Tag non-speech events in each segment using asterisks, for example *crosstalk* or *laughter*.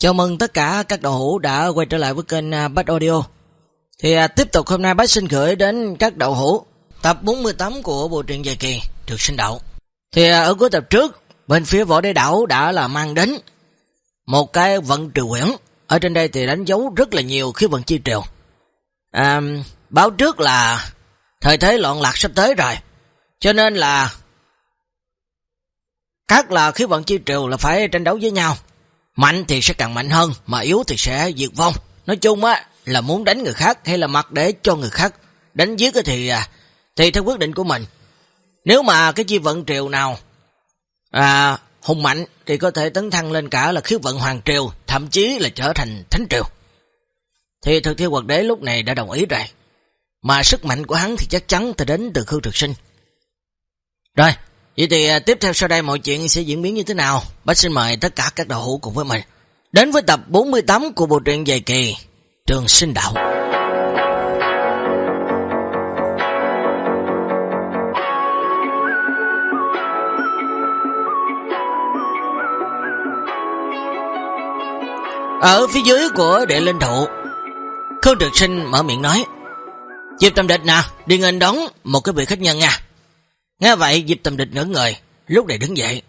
Chào mừng tất cả các đầu hữu đã quay trở lại với kênh à, Bách Audio. Thì à, tiếp tục hôm nay Bách xin gửi đến các đậu hữu tập 48 của bộ truyện dài kỳ được sinh đậu. Thì à, ở cuối tập trước, bên phía võ đế đảo đã là mang đến một cái vận triều quyển. Ở trên đây thì đánh dấu rất là nhiều khí vận chi triều. À, báo trước là thời thế loạn lạc sắp tới rồi. Cho nên là các là khí vận chi triều là phải tranh đấu với nhau. Mạnh thì sẽ càng mạnh hơn, mà yếu thì sẽ diệt vong. Nói chung á là muốn đánh người khác hay là mặc để cho người khác đánh giết thì à, thì theo quyết định của mình. Nếu mà cái chi vận triều nào à, hùng mạnh thì có thể tấn thăng lên cả là khiếu vận hoàng triều, thậm chí là trở thành thánh triều. Thì thực thiên quật đế lúc này đã đồng ý rồi. Mà sức mạnh của hắn thì chắc chắn thì đến từ Khương Trực Sinh. Rồi, Vậy thì à, tiếp theo sau đây mọi chuyện sẽ diễn biến như thế nào? Bác xin mời tất cả các đầu hữu cùng với mình. Đến với tập 48 của bộ truyện dài kỳ Trường Sinh Đạo. Ở phía dưới của đệ linh thụ, Khương Trực Sinh mở miệng nói Diệp Tâm Địch nè, đi nghênh đón một cái vị khách nhân nha. Nghe vậy Diệp tầm Địch ngỡ người, lúc này đứng dậy.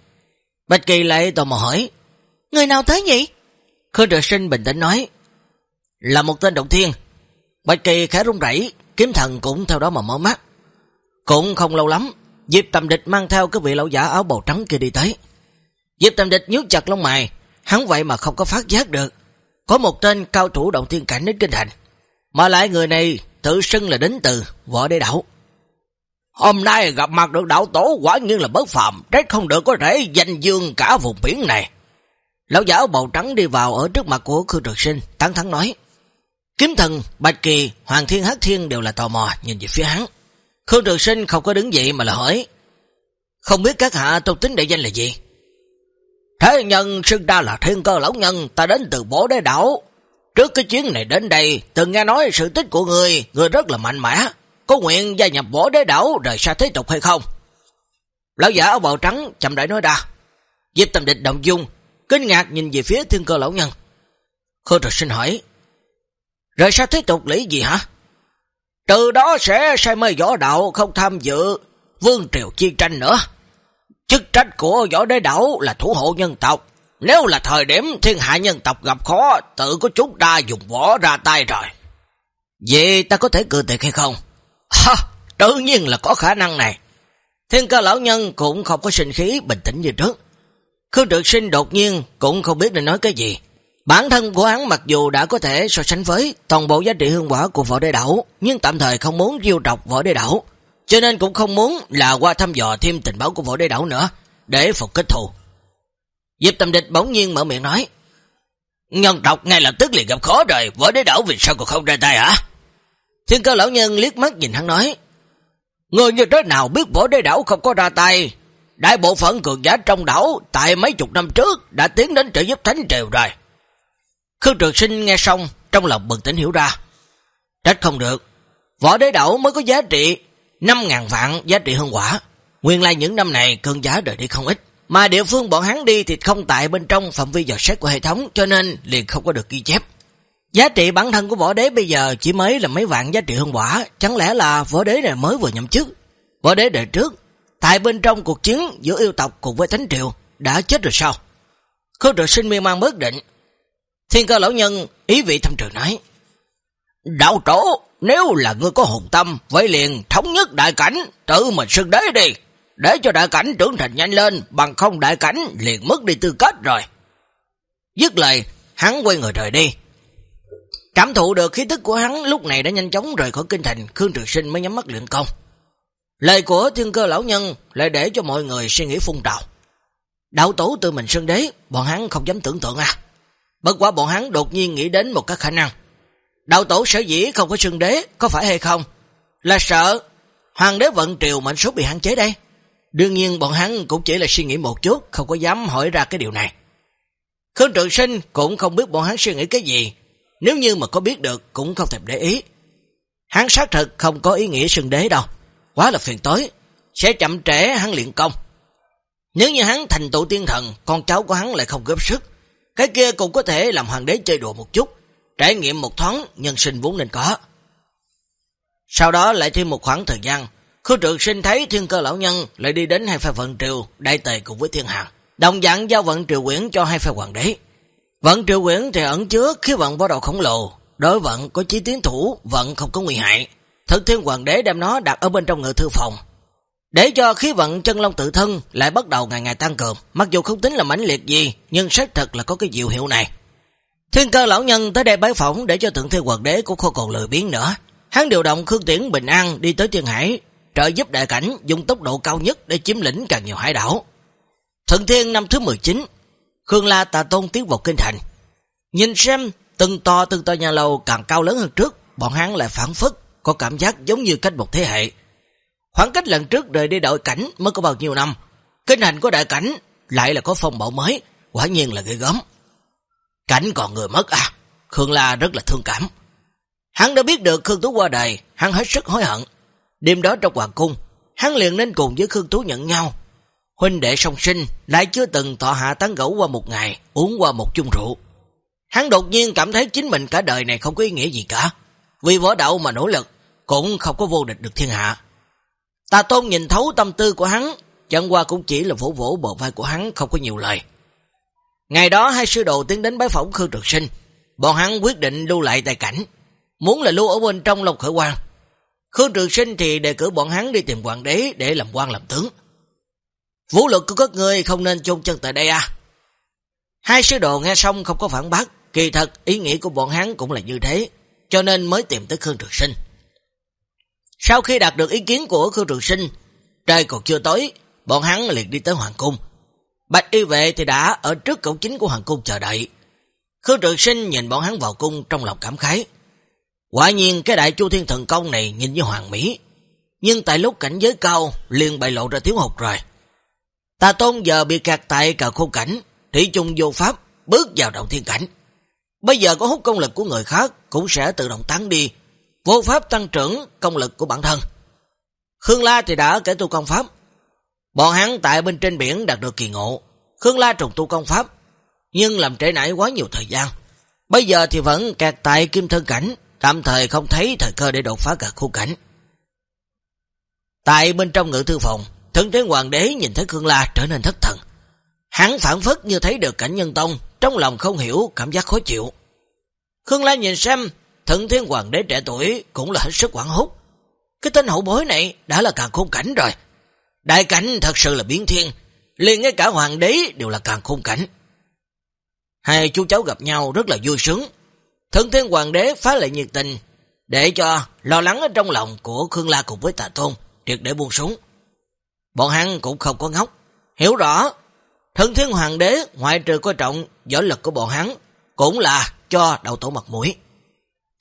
Bạch Kỳ lại tò mò hỏi, Người nào tới nhỉ? Khương Trực Sinh bình tĩnh nói, Là một tên động thiên. Bạch Kỳ khá rung rẩy, kiếm thần cũng theo đó mà mở mắt. Cũng không lâu lắm, Diệp tầm Địch mang theo cái vị lão giả áo bầu trắng kia đi tới. Diệp tầm Địch nhút chặt lông mày, hắn vậy mà không có phát giác được. Có một tên cao thủ động thiên cảnh đến kinh thành, mà lại người này tự xưng là đến từ võ đế đảo. Hôm nay gặp mặt được đạo tổ quả nhiên là bất phạm, trách không được có thể danh dương cả vùng biển này. Lão giả bầu trắng đi vào ở trước mặt của Khương Trực Sinh, tán thắng nói. Kiếm thần, Bạch Kỳ, Hoàng Thiên Hát Thiên đều là tò mò nhìn về phía hắn. Khương Trực Sinh không có đứng dậy mà là hỏi. Không biết các hạ tôn tính đại danh là gì? Thế nhân xưng ra là thiên cơ lão nhân, ta đến từ bổ đế đảo. Trước cái chuyến này đến đây, từng nghe nói sự tích của người, người rất là mạnh mẽ có nguyện gia nhập võ đế đảo rời xa thế tục hay không? Lão giả áo bào trắng chậm rãi nói ra. Diệp Tâm Địch động dung, kinh ngạc nhìn về phía thiên cơ lão nhân. Khôi trực xin hỏi, rời xa thế tục lý gì hả? Từ đó sẽ say mê võ đạo không tham dự vương triều chiến tranh nữa. Chức trách của võ đế đảo là thủ hộ nhân tộc. Nếu là thời điểm thiên hạ nhân tộc gặp khó, tự có chúng ta dùng võ ra tay rồi. Vậy ta có thể cự tuyệt hay không? Ha, tự nhiên là có khả năng này. Thiên cơ lão nhân cũng không có sinh khí bình tĩnh như trước. Khương trực sinh đột nhiên cũng không biết nên nói cái gì. Bản thân của hắn mặc dù đã có thể so sánh với toàn bộ giá trị hương quả của võ đế đảo, nhưng tạm thời không muốn diêu trọc võ đế đảo, cho nên cũng không muốn là qua thăm dò thêm tình báo của võ đế đảo nữa, để phục kết thù. Diệp Tâm Địch bỗng nhiên mở miệng nói, Nhân tộc ngay lập tức liền gặp khó rồi, võ đế đảo vì sao còn không ra tay hả? Thiên cơ lão nhân liếc mắt nhìn hắn nói, Người như thế nào biết võ đế đảo không có ra tay, đại bộ phận cường giả trong đảo tại mấy chục năm trước đã tiến đến trợ giúp thánh triều rồi. Khương Trường Sinh nghe xong, trong lòng bừng tỉnh hiểu ra. Trách không được, võ đế đảo mới có giá trị 5.000 vạn giá trị hơn quả. Nguyên lai những năm này cường giả đời đi không ít. Mà địa phương bọn hắn đi thì không tại bên trong phạm vi dò xét của hệ thống cho nên liền không có được ghi chép. Giá trị bản thân của võ đế bây giờ chỉ mới là mấy vạn giá trị hương quả, chẳng lẽ là võ đế này mới vừa nhậm chức? Võ đế đời trước, tại bên trong cuộc chiến giữa yêu tộc cùng với thánh triều, đã chết rồi sao? Khương trực sinh miên mang bất định. Thiên cơ lão nhân ý vị thâm trường nói, Đạo tổ, nếu là ngươi có hùng tâm, vậy liền thống nhất đại cảnh, tự mình xưng đế đi, để cho đại cảnh trưởng thành nhanh lên, bằng không đại cảnh liền mất đi tư cách rồi. Dứt lời, hắn quay người rời đi. Cảm thụ được khí tức của hắn lúc này đã nhanh chóng rời khỏi kinh thành, Khương trường Sinh mới nhắm mắt luyện công. Lời của thiên cơ lão nhân lại để cho mọi người suy nghĩ phun trào. Đạo tổ tự mình sơn đế, bọn hắn không dám tưởng tượng à. Bất quá bọn hắn đột nhiên nghĩ đến một các khả năng. Đạo tổ sở dĩ không có sơn đế, có phải hay không? Là sợ hoàng đế vận triều mệnh số bị hạn chế đây. Đương nhiên bọn hắn cũng chỉ là suy nghĩ một chút, không có dám hỏi ra cái điều này. Khương Trường Sinh cũng không biết bọn hắn suy nghĩ cái gì, nếu như mà có biết được cũng không thèm để ý. Hắn xác thực không có ý nghĩa sừng đế đâu. Quá là phiền tối. Sẽ chậm trễ hắn luyện công. Nếu như hắn thành tụ tiên thần, con cháu của hắn lại không góp sức. Cái kia cũng có thể làm hoàng đế chơi đùa một chút, trải nghiệm một thoáng nhân sinh vốn nên có. Sau đó lại thêm một khoảng thời gian, Khương trường sinh thấy thiên cơ lão nhân lại đi đến hai phe vận triều, đại tề cùng với thiên hàng. Đồng dạng giao vận triều quyển cho hai phe hoàng đế. Vận triệu quyển thì ẩn chứa khí vận bắt đầu khổng lồ, đối vận có chí tiến thủ, vận không có nguy hại. Thực thiên hoàng đế đem nó đặt ở bên trong ngự thư phòng. Để cho khí vận chân long tự thân lại bắt đầu ngày ngày tăng cường, mặc dù không tính là mãnh liệt gì, nhưng xác thật là có cái diệu hiệu này. Thiên cơ lão nhân tới đây bái phỏng để cho thượng thiên hoàng đế cũng không còn lười biến nữa. Hắn điều động Khương Tiễn Bình An đi tới Thiên Hải, trợ giúp đại cảnh dùng tốc độ cao nhất để chiếm lĩnh càng nhiều hải đảo. Thượng thiên năm thứ 19, Khương La Tà Tôn tiến vào kinh thành. Nhìn xem, từng to từng to nhà lầu càng cao lớn hơn trước, bọn hắn lại phản phức, có cảm giác giống như cách một thế hệ. Khoảng cách lần trước rời đi đội cảnh mới có bao nhiêu năm, kinh thành của đại cảnh lại là có phong bạo mới, quả nhiên là gây gớm. Cảnh còn người mất à, Khương La rất là thương cảm. Hắn đã biết được Khương Tú qua đời, hắn hết sức hối hận. Đêm đó trong hoàng cung, hắn liền nên cùng với Khương Tú nhận nhau. Huynh đệ song sinh lại chưa từng thọ hạ tán gẫu qua một ngày, uống qua một chung rượu. Hắn đột nhiên cảm thấy chính mình cả đời này không có ý nghĩa gì cả. Vì võ đạo mà nỗ lực, cũng không có vô địch được thiên hạ. Ta tôn nhìn thấu tâm tư của hắn, chẳng qua cũng chỉ là vỗ vỗ bờ vai của hắn không có nhiều lời. Ngày đó hai sư đồ tiến đến bái phỏng Khương Trực Sinh, bọn hắn quyết định lưu lại tại cảnh, muốn là lưu ở bên trong Long Khởi quan Khương Trường Sinh thì đề cử bọn hắn đi tìm hoàng đế để làm quan làm tướng. Vũ lực của các ngươi không nên chôn chân tại đây à? Hai sứ đồ nghe xong không có phản bác, kỳ thật ý nghĩa của bọn hắn cũng là như thế, cho nên mới tìm tới Khương Trường Sinh. Sau khi đạt được ý kiến của Khương Trường Sinh, trời còn chưa tối, bọn hắn liền đi tới Hoàng Cung. Bạch y vệ thì đã ở trước cổng chính của Hoàng Cung chờ đợi. Khương Trường Sinh nhìn bọn hắn vào cung trong lòng cảm khái. Quả nhiên cái đại chu thiên thần công này nhìn như hoàng mỹ, nhưng tại lúc cảnh giới cao liền bại lộ ra thiếu hụt rồi. Ta tôn giờ bị kẹt tại cả khô cảnh, thủy chung vô pháp, bước vào động thiên cảnh. Bây giờ có hút công lực của người khác cũng sẽ tự động tán đi, vô pháp tăng trưởng công lực của bản thân. Khương La thì đã kể tu công pháp. Bọn hắn tại bên trên biển đạt được kỳ ngộ, Khương La trùng tu công pháp, nhưng làm trễ nải quá nhiều thời gian. Bây giờ thì vẫn kẹt tại kim thân cảnh, tạm thời không thấy thời cơ để đột phá cả khu cảnh. Tại bên trong ngự thư phòng, thân thế hoàng đế nhìn thấy Khương La trở nên thất thần. Hắn phản phất như thấy được cảnh nhân tông, trong lòng không hiểu, cảm giác khó chịu. Khương La nhìn xem, thần thiên hoàng đế trẻ tuổi cũng là hết sức quảng hút. Cái tên hậu bối này đã là càng khôn cảnh rồi. Đại cảnh thật sự là biến thiên, liền ngay cả hoàng đế đều là càng khôn cảnh. Hai chú cháu gặp nhau rất là vui sướng, thần thiên hoàng đế phá lệ nhiệt tình, để cho lo lắng ở trong lòng của Khương La cùng với Tà Tôn, triệt để buông súng. Bọn hắn cũng không có ngốc, hiểu rõ, thân thiên hoàng đế ngoại trừ coi trọng võ lực của bọn hắn, cũng là cho đầu tổ mặt mũi.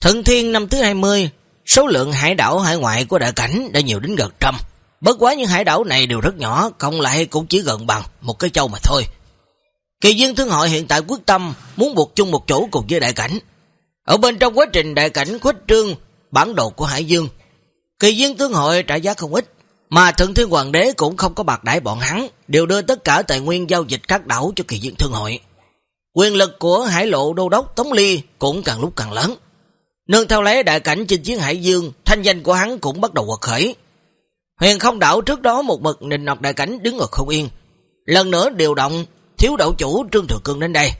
thần thiên năm thứ 20, số lượng hải đảo hải ngoại của đại cảnh đã nhiều đến gần trăm. Bất quá những hải đảo này đều rất nhỏ, cộng lại cũng chỉ gần bằng một cái châu mà thôi. Kỳ dương thương hội hiện tại quyết tâm muốn buộc chung một chỗ cùng với đại cảnh, ở bên trong quá trình đại cảnh khuếch trương bản đồ của Hải Dương, kỳ dương thương hội trả giá không ít, mà Thượng Thiên Hoàng đế cũng không có bạc đãi bọn hắn, đều đưa tất cả tài nguyên giao dịch các đảo cho kỳ diện thương hội. Quyền lực của Hải Lộ Đô Đốc Tống Ly cũng càng lúc càng lớn. Nương theo lấy đại cảnh trên chiến Hải Dương, thanh danh của hắn cũng bắt đầu quật khởi. Huyền không đảo trước đó một mực nình nọc đại cảnh đứng ở không yên. Lần nữa điều động thiếu đậu chủ Trương Thừa Cương đến đây.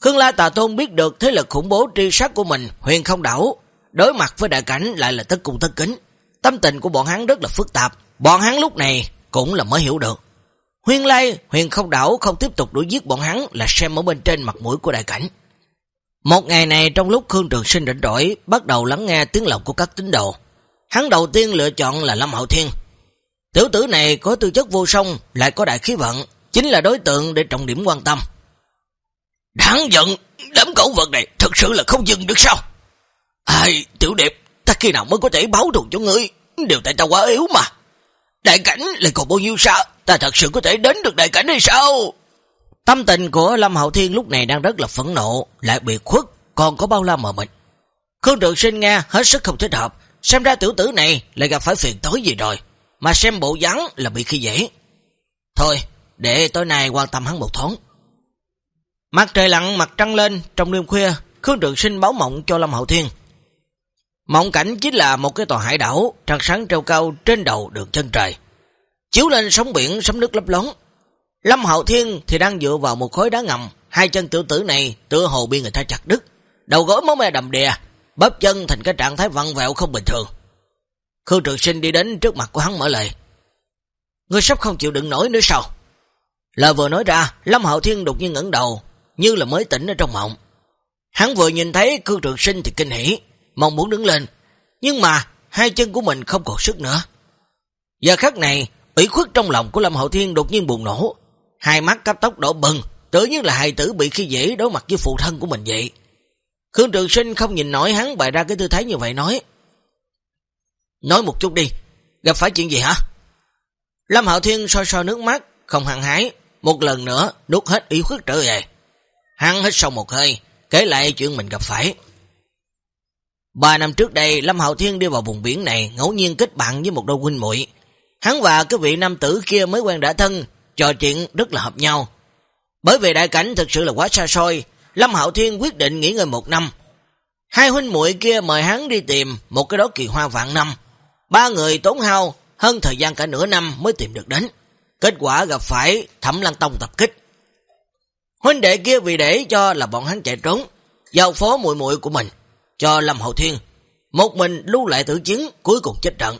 Khương La Tà Tôn biết được thế lực khủng bố tri sát của mình, huyền không đảo, đối mặt với đại cảnh lại là tất cung tất kính. Tâm tình của bọn hắn rất là phức tạp, bọn hắn lúc này cũng là mới hiểu được. Huyền Lai, huyền không đảo không tiếp tục đuổi giết bọn hắn là xem ở bên trên mặt mũi của đại cảnh. Một ngày này trong lúc Khương Trường Sinh rảnh rỗi bắt đầu lắng nghe tiếng lòng của các tín đồ. Hắn đầu tiên lựa chọn là Lâm Hậu Thiên. Tiểu tử này có tư chất vô song, lại có đại khí vận, chính là đối tượng để trọng điểm quan tâm. Đáng giận, đám cẩu vật này thật sự là không dừng được sao? Ai, tiểu đẹp, ta khi nào mới có thể báo thù cho ngươi? Điều tại ta quá yếu mà. Đại cảnh lại còn bao nhiêu sao? Ta thật sự có thể đến được đại cảnh hay sao? Tâm tình của Lâm Hậu Thiên lúc này đang rất là phẫn nộ, lại bị khuất, còn có bao la mờ mình. Khương Trường Sinh nghe hết sức không thích hợp, xem ra tiểu tử này lại gặp phải phiền tối gì rồi, mà xem bộ dáng là bị khi dễ. Thôi, để tối nay quan tâm hắn một thoáng. Mặt trời lặn, mặt trăng lên, trong đêm khuya, Khương Trường Sinh báo mộng cho Lâm Hậu Thiên. Mộng cảnh chính là một cái tòa hải đảo, trăng sáng treo cao trên đầu đường chân trời. Chiếu lên sóng biển, sóng nước lấp lón. Lâm Hậu Thiên thì đang dựa vào một khối đá ngầm, hai chân tiểu tử này tựa hồ bị người ta chặt đứt, đầu gối máu me đầm đìa, bắp chân thành cái trạng thái vặn vẹo không bình thường. Khương Trường Sinh đi đến trước mặt của hắn mở lời. Ngươi sắp không chịu đựng nổi nữa sao? Lời vừa nói ra, Lâm Hậu Thiên đột nhiên ngẩng đầu, như là mới tỉnh ở trong mộng. Hắn vừa nhìn thấy Khương Trường Sinh thì kinh hỉ, mong muốn đứng lên, nhưng mà hai chân của mình không còn sức nữa. Giờ khắc này, ủy khuất trong lòng của Lâm Hậu Thiên đột nhiên bùng nổ, hai mắt cấp tốc đổ bừng, tự như là hài tử bị khi dễ đối mặt với phụ thân của mình vậy. Khương Trường Sinh không nhìn nổi hắn bày ra cái tư thái như vậy nói. Nói một chút đi, gặp phải chuyện gì hả? Lâm Hạo Thiên soi soi nước mắt, không hăng hái, một lần nữa nuốt hết ý khuất trở về. Hắn hít sâu một hơi, kể lại chuyện mình gặp phải. Ba năm trước đây, Lâm Hạo Thiên đi vào vùng biển này, ngẫu nhiên kết bạn với một đôi huynh muội Hắn và cái vị nam tử kia mới quen đã thân, trò chuyện rất là hợp nhau. Bởi vì đại cảnh thực sự là quá xa xôi, Lâm Hạo Thiên quyết định nghỉ ngơi một năm. Hai huynh muội kia mời hắn đi tìm một cái đó kỳ hoa vạn năm. Ba người tốn hao hơn thời gian cả nửa năm mới tìm được đến. Kết quả gặp phải Thẩm Lăng Tông tập kích. Huynh đệ kia vì để cho là bọn hắn chạy trốn, giao phó muội muội của mình cho Lâm Hậu Thiên. Một mình lưu lại tử chiến cuối cùng chết trận.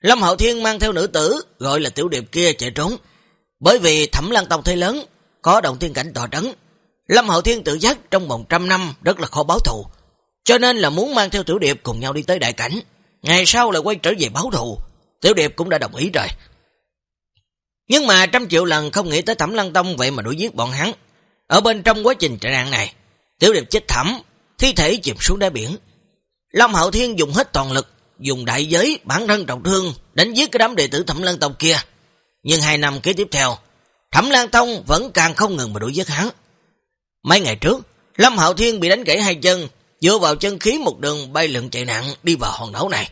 Lâm Hậu Thiên mang theo nữ tử gọi là tiểu điệp kia chạy trốn. Bởi vì Thẩm Lăng Tông thấy lớn, có động thiên cảnh tòa trấn. Lâm Hậu Thiên tự giác trong vòng trăm năm rất là khó báo thù. Cho nên là muốn mang theo tiểu điệp cùng nhau đi tới đại cảnh. Ngày sau lại quay trở về báo thù. Tiểu điệp cũng đã đồng ý rồi. Nhưng mà trăm triệu lần không nghĩ tới Thẩm Lăng Tông vậy mà đuổi giết bọn hắn. Ở bên trong quá trình chạy nạn này, tiểu điệp chết thẩm, thi thể chìm xuống đáy biển. Lâm Hậu Thiên dùng hết toàn lực, dùng đại giới bản thân trọng thương đánh giết cái đám đệ tử Thẩm Lan Tông kia. Nhưng hai năm kế tiếp theo, Thẩm Lan Tông vẫn càng không ngừng mà đuổi giết hắn. Mấy ngày trước, Lâm Hạo Thiên bị đánh gãy hai chân, dựa vào chân khí một đường bay lượn chạy nặng đi vào hòn đảo này.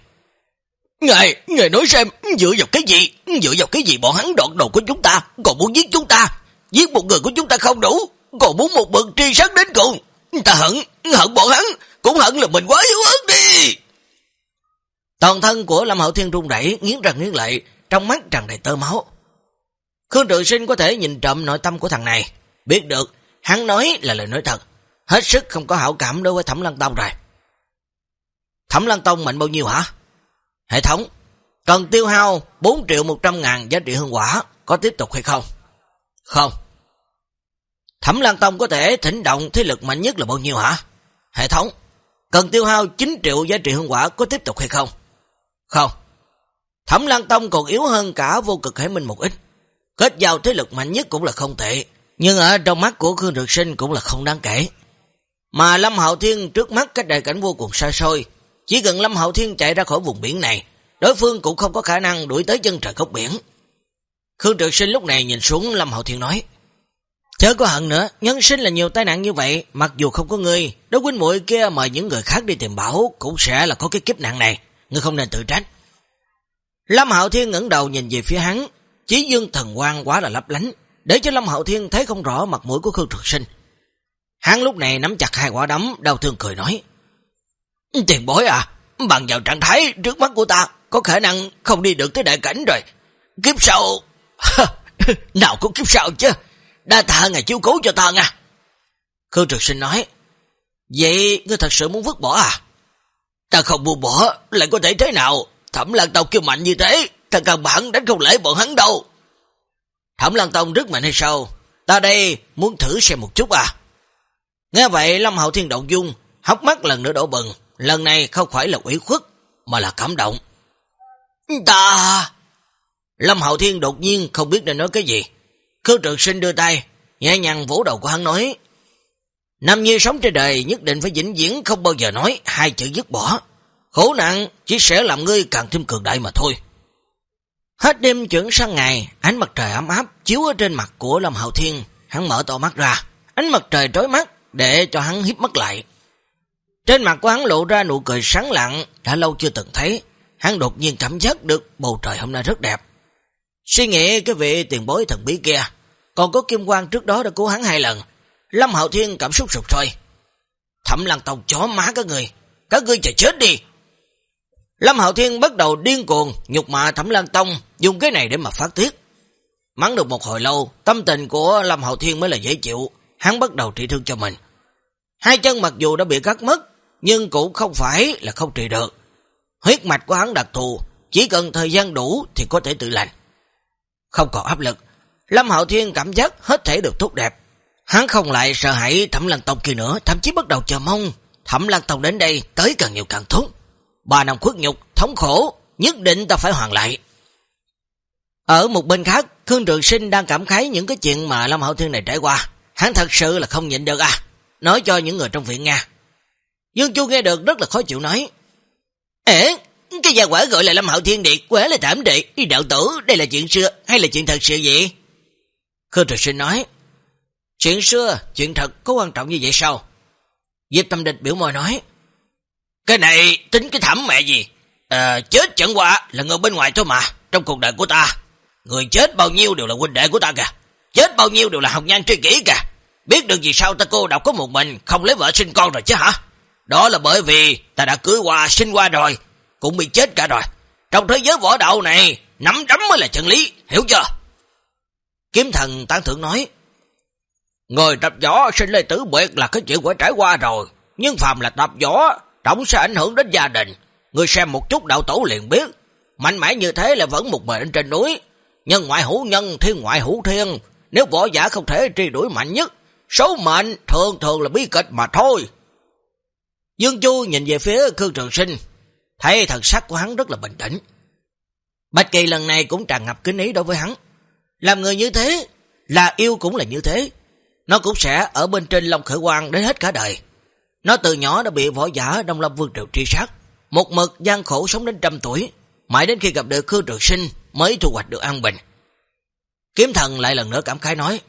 Ngài, ngài nói xem, dựa vào cái gì? Dựa vào cái gì bọn hắn đoạn đồ của chúng ta, còn muốn giết chúng ta? Giết một người của chúng ta không đủ, còn muốn một bậc tri sát đến cùng. Ta hận, hận bọn hắn, cũng hận là mình quá yếu ớt đi. Toàn thân của Lâm Hậu Thiên rung rẩy nghiến răng nghiến lợi, trong mắt tràn đầy tơ máu. Khương Trường Sinh có thể nhìn trộm nội tâm của thằng này, biết được hắn nói là lời nói thật, hết sức không có hảo cảm đối với Thẩm Lăng Tông rồi. Thẩm Lăng Tông mạnh bao nhiêu hả? Hệ thống, cần tiêu hao 4 triệu 100 ngàn giá trị hương quả, có tiếp tục hay không? Không. Thẩm Lan Tông có thể thỉnh động thế lực mạnh nhất là bao nhiêu hả? Hệ thống, cần tiêu hao 9 triệu giá trị hương quả có tiếp tục hay không? Không. Thẩm Lan Tông còn yếu hơn cả vô cực hải minh một ít. Kết giao thế lực mạnh nhất cũng là không tệ, nhưng ở trong mắt của Khương Được Sinh cũng là không đáng kể. Mà Lâm Hạo Thiên trước mắt cách đại cảnh vô cùng xa xôi, chỉ cần Lâm Hạo Thiên chạy ra khỏi vùng biển này, đối phương cũng không có khả năng đuổi tới chân trời góc biển. Khương Trực Sinh lúc này nhìn xuống Lâm Hạo Thiên nói, Chớ có hận nữa, nhân sinh là nhiều tai nạn như vậy, mặc dù không có ngươi, đối huynh muội kia mời những người khác đi tìm bảo, cũng sẽ là có cái kiếp nạn này, ngươi không nên tự trách. Lâm Hạo Thiên ngẩng đầu nhìn về phía hắn, chí dương thần quang quá là lấp lánh, để cho Lâm Hạo Thiên thấy không rõ mặt mũi của Khương Trực Sinh. Hắn lúc này nắm chặt hai quả đấm, đau thương cười nói. Tiền bối à, bằng vào trạng thái trước mắt của ta, có khả năng không đi được tới đại cảnh rồi. Kiếp sau... *laughs* Nào có kiếp sau chứ, đa tạ ngài chiếu cố cho ta nha. Khương Trực Sinh nói. Vậy ngươi thật sự muốn vứt bỏ à? Ta không buông bỏ, lại có thể thế nào? Thẩm Lan Tông kêu mạnh như thế, ta căn bản đánh không lễ bọn hắn đâu. Thẩm Lan Tông rất mạnh hay sao? Ta đây muốn thử xem một chút à? Nghe vậy Lâm Hậu Thiên động dung, hóc mắt lần nữa đổ bừng, lần này không phải là ủy khuất, mà là cảm động. Ta... Lâm Hậu Thiên đột nhiên không biết nên nói cái gì. Khương Trường Sinh đưa tay, nhẹ nhàng vỗ đầu của hắn nói, Nam Nhi sống trên đời nhất định phải vĩnh viễn không bao giờ nói hai chữ dứt bỏ. Khổ nạn chỉ sẽ làm ngươi càng thêm cường đại mà thôi. Hết đêm chuyển sang ngày, ánh mặt trời ấm áp chiếu ở trên mặt của Lâm Hậu Thiên. Hắn mở to mắt ra, ánh mặt trời trói mắt để cho hắn hiếp mắt lại. Trên mặt của hắn lộ ra nụ cười sáng lặng, đã lâu chưa từng thấy. Hắn đột nhiên cảm giác được bầu trời hôm nay rất đẹp. Suy nghĩ cái vị tiền bối thần bí kia, còn có kim quang trước đó đã cứu hắn hai lần. Lâm Hạo Thiên cảm xúc sụp thôi. Thẩm Lăng Tông chó má các người, các ngươi chờ chết đi. Lâm Hạo Thiên bắt đầu điên cuồng, nhục mạ Thẩm Lăng Tông, dùng cái này để mà phát tiết. Mắng được một hồi lâu, tâm tình của Lâm Hạo Thiên mới là dễ chịu, hắn bắt đầu trị thương cho mình. Hai chân mặc dù đã bị cắt mất, nhưng cũng không phải là không trị được. Huyết mạch của hắn đặc thù, chỉ cần thời gian đủ thì có thể tự lành. Không còn áp lực, Lâm Hạo Thiên cảm giác hết thể được tốt đẹp. Hắn không lại sợ hãi Thẩm Lăng Tông kia nữa, thậm chí bắt đầu chờ mong Thẩm Lăng Tông đến đây tới càng nhiều càng tốt. Ba năm khuất nhục, thống khổ, nhất định ta phải hoàn lại. Ở một bên khác, Khương Trường Sinh đang cảm khái những cái chuyện mà Lâm Hạo Thiên này trải qua. Hắn thật sự là không nhịn được à. Nói cho những người trong viện nghe, Dương Chu nghe được rất là khó chịu nói. ế cái gia quả gọi là Lâm Hạo Thiên Điệt, quá là thảm đệ, đi đạo tử, đây là chuyện xưa hay là chuyện thật sự vậy? Khương Trường Sinh nói. Chuyện xưa, chuyện thật có quan trọng như vậy sao? Diệp Tâm Địch biểu môi nói. Cái này tính cái thảm mẹ gì? À, chết chẳng qua là người bên ngoài thôi mà, trong cuộc đời của ta. Người chết bao nhiêu đều là huynh đệ của ta kìa. Chết bao nhiêu đều là học nhan tri kỷ kìa. Biết được gì sao ta cô độc có một mình, không lấy vợ sinh con rồi chứ hả? Đó là bởi vì ta đã cưới qua, sinh qua rồi, cũng bị chết cả rồi. Trong thế giới võ đạo này, nắm đấm mới là chân lý, hiểu chưa? Kiếm thần tán thưởng nói, Người tập võ sinh lê tử biệt là cái chuyện quả trải qua rồi, nhưng phàm là tập võ, tổng sẽ ảnh hưởng đến gia đình. Người xem một chút đạo tổ liền biết, mạnh mẽ như thế là vẫn một mình trên núi. Nhân ngoại hữu nhân, thiên ngoại hữu thiên, nếu võ giả không thể truy đuổi mạnh nhất, số mệnh thường thường là bí kịch mà thôi. Dương Chu nhìn về phía Khương Trường Sinh, thấy thần sắc của hắn rất là bình tĩnh. Bạch Kỳ lần này cũng tràn ngập kính ý đối với hắn. Làm người như thế, là yêu cũng là như thế. Nó cũng sẽ ở bên trên Long Khởi Quang đến hết cả đời. Nó từ nhỏ đã bị võ giả Đông Lâm Vương Triều tri sát. Một mực gian khổ sống đến trăm tuổi, mãi đến khi gặp được Khương Trường Sinh mới thu hoạch được an bình. Kiếm thần lại lần nữa cảm khái nói,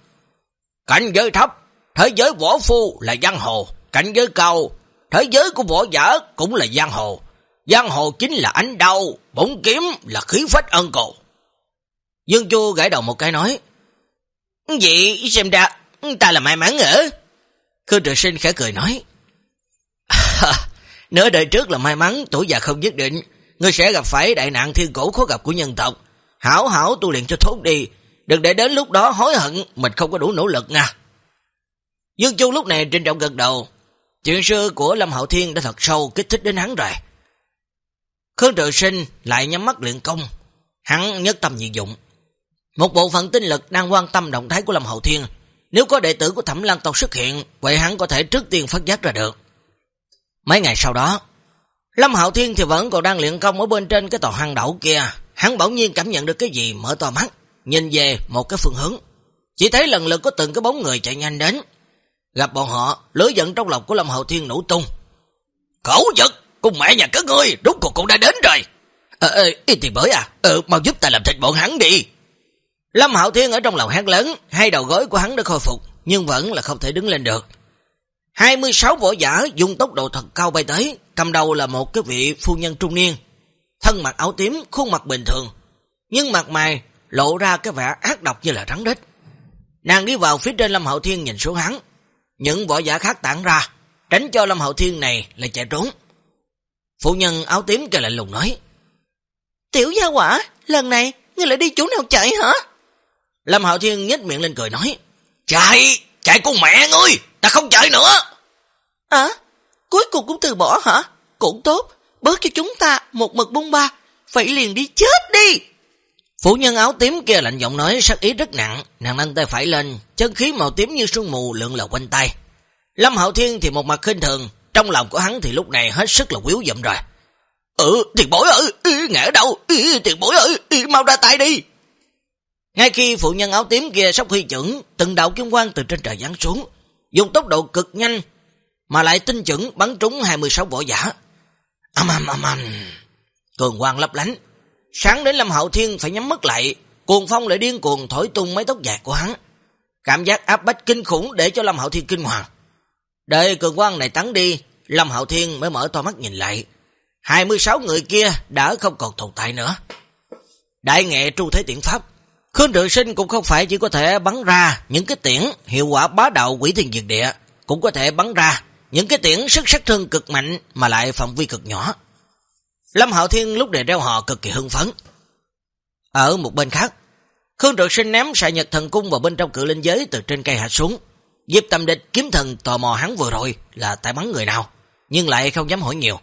Cảnh giới thấp, thế giới võ phu là giang hồ, cảnh giới cao, thế giới của võ giả cũng là giang hồ. Giang hồ chính là ánh đau, bổng kiếm là khí phách ân cổ. Dương Chu gãi đầu một cái nói, Vậy xem ra, ta là may mắn ở. Khương Trường Sinh khẽ cười nói, Nửa đời trước là may mắn, tuổi già không nhất định, ngươi sẽ gặp phải đại nạn thiên cổ khó gặp của nhân tộc. Hảo hảo tu luyện cho thốt đi, đừng để đến lúc đó hối hận mình không có đủ nỗ lực nha. Dương Chu lúc này trên trọng gật đầu, chuyện xưa của Lâm Hậu Thiên đã thật sâu kích thích đến hắn rồi. Khương Trường Sinh lại nhắm mắt luyện công, hắn nhất tâm nhị dụng. Một bộ phận tinh lực đang quan tâm động thái của Lâm Hậu Thiên, nếu có đệ tử của Thẩm Lan Tộc xuất hiện, vậy hắn có thể trước tiên phát giác ra được. Mấy ngày sau đó, Lâm hậu Thiên thì vẫn còn đang luyện công ở bên trên cái tòa hang đậu kia. Hắn bỗng nhiên cảm nhận được cái gì mở to mắt, nhìn về một cái phương hướng. Chỉ thấy lần lượt có từng cái bóng người chạy nhanh đến. Gặp bọn họ, lưới giận trong lòng của Lâm hậu Thiên nổ tung. Khẩu giật, cùng mẹ nhà các ngươi, đúng cuộc cũng đã đến rồi. Ờ, ờ, thì bởi à, ờ, mau giúp ta làm thịt bọn hắn đi. Lâm Hạo Thiên ở trong lòng hát lớn, hai đầu gối của hắn đã khôi phục, nhưng vẫn là không thể đứng lên được. 26 võ giả dùng tốc độ thật cao bay tới, cầm đầu là một cái vị phu nhân trung niên, thân mặc áo tím, khuôn mặt bình thường, nhưng mặt mày lộ ra cái vẻ ác độc như là rắn đít. Nàng đi vào phía trên Lâm Hậu Thiên nhìn xuống hắn, những võ giả khác tản ra, tránh cho Lâm Hậu Thiên này là chạy trốn. Phụ nhân áo tím kêu lạnh lùng nói, Tiểu gia quả, lần này ngươi lại đi chỗ nào chạy hả? Lâm Hậu Thiên nhếch miệng lên cười nói, Chạy, chạy con mẹ ngươi! Ta không chạy nữa. À, cuối cùng cũng từ bỏ hả? Cũng tốt, bớt cho chúng ta một mực bung ba, vậy liền đi chết đi. Phụ nhân áo tím kia lạnh giọng nói sắc ý rất nặng, nàng nâng tay phải lên, chân khí màu tím như sương mù lượn lờ quanh tay. Lâm Hạo Thiên thì một mặt khinh thường, trong lòng của hắn thì lúc này hết sức là quýu dậm rồi. Ừ, tiền bối ơi, ừ, ngã ở đâu, ừ, tiền bối ơi, ừ, mau ra tay đi. Ngay khi phụ nhân áo tím kia sắp huy chuẩn, từng đạo kim quang từ trên trời giáng xuống, dùng tốc độ cực nhanh, mà lại tinh chuẩn bắn trúng 26 võ giả. Âm âm âm âm, cường quang lấp lánh. Sáng đến Lâm Hậu Thiên phải nhắm mắt lại, cuồng phong lại điên cuồng thổi tung mấy tóc dài của hắn. Cảm giác áp bách kinh khủng để cho Lâm Hậu Thiên kinh hoàng. Đợi cường quang này tắn đi, Lâm Hậu Thiên mới mở to mắt nhìn lại. 26 người kia đã không còn tồn tại nữa. Đại nghệ tru thế tiện pháp, Khương Trường Sinh cũng không phải chỉ có thể bắn ra những cái tiễn hiệu quả bá đạo quỷ thiên diệt địa, cũng có thể bắn ra những cái tiễn sức sát thương cực mạnh mà lại phạm vi cực nhỏ. Lâm Hạo Thiên lúc này reo hò cực kỳ hưng phấn. Ở một bên khác, Khương Trường Sinh ném sại nhật thần cung vào bên trong cự linh giới từ trên cây hạ xuống. Diệp Tâm Địch kiếm thần tò mò hắn vừa rồi là tại bắn người nào, nhưng lại không dám hỏi nhiều.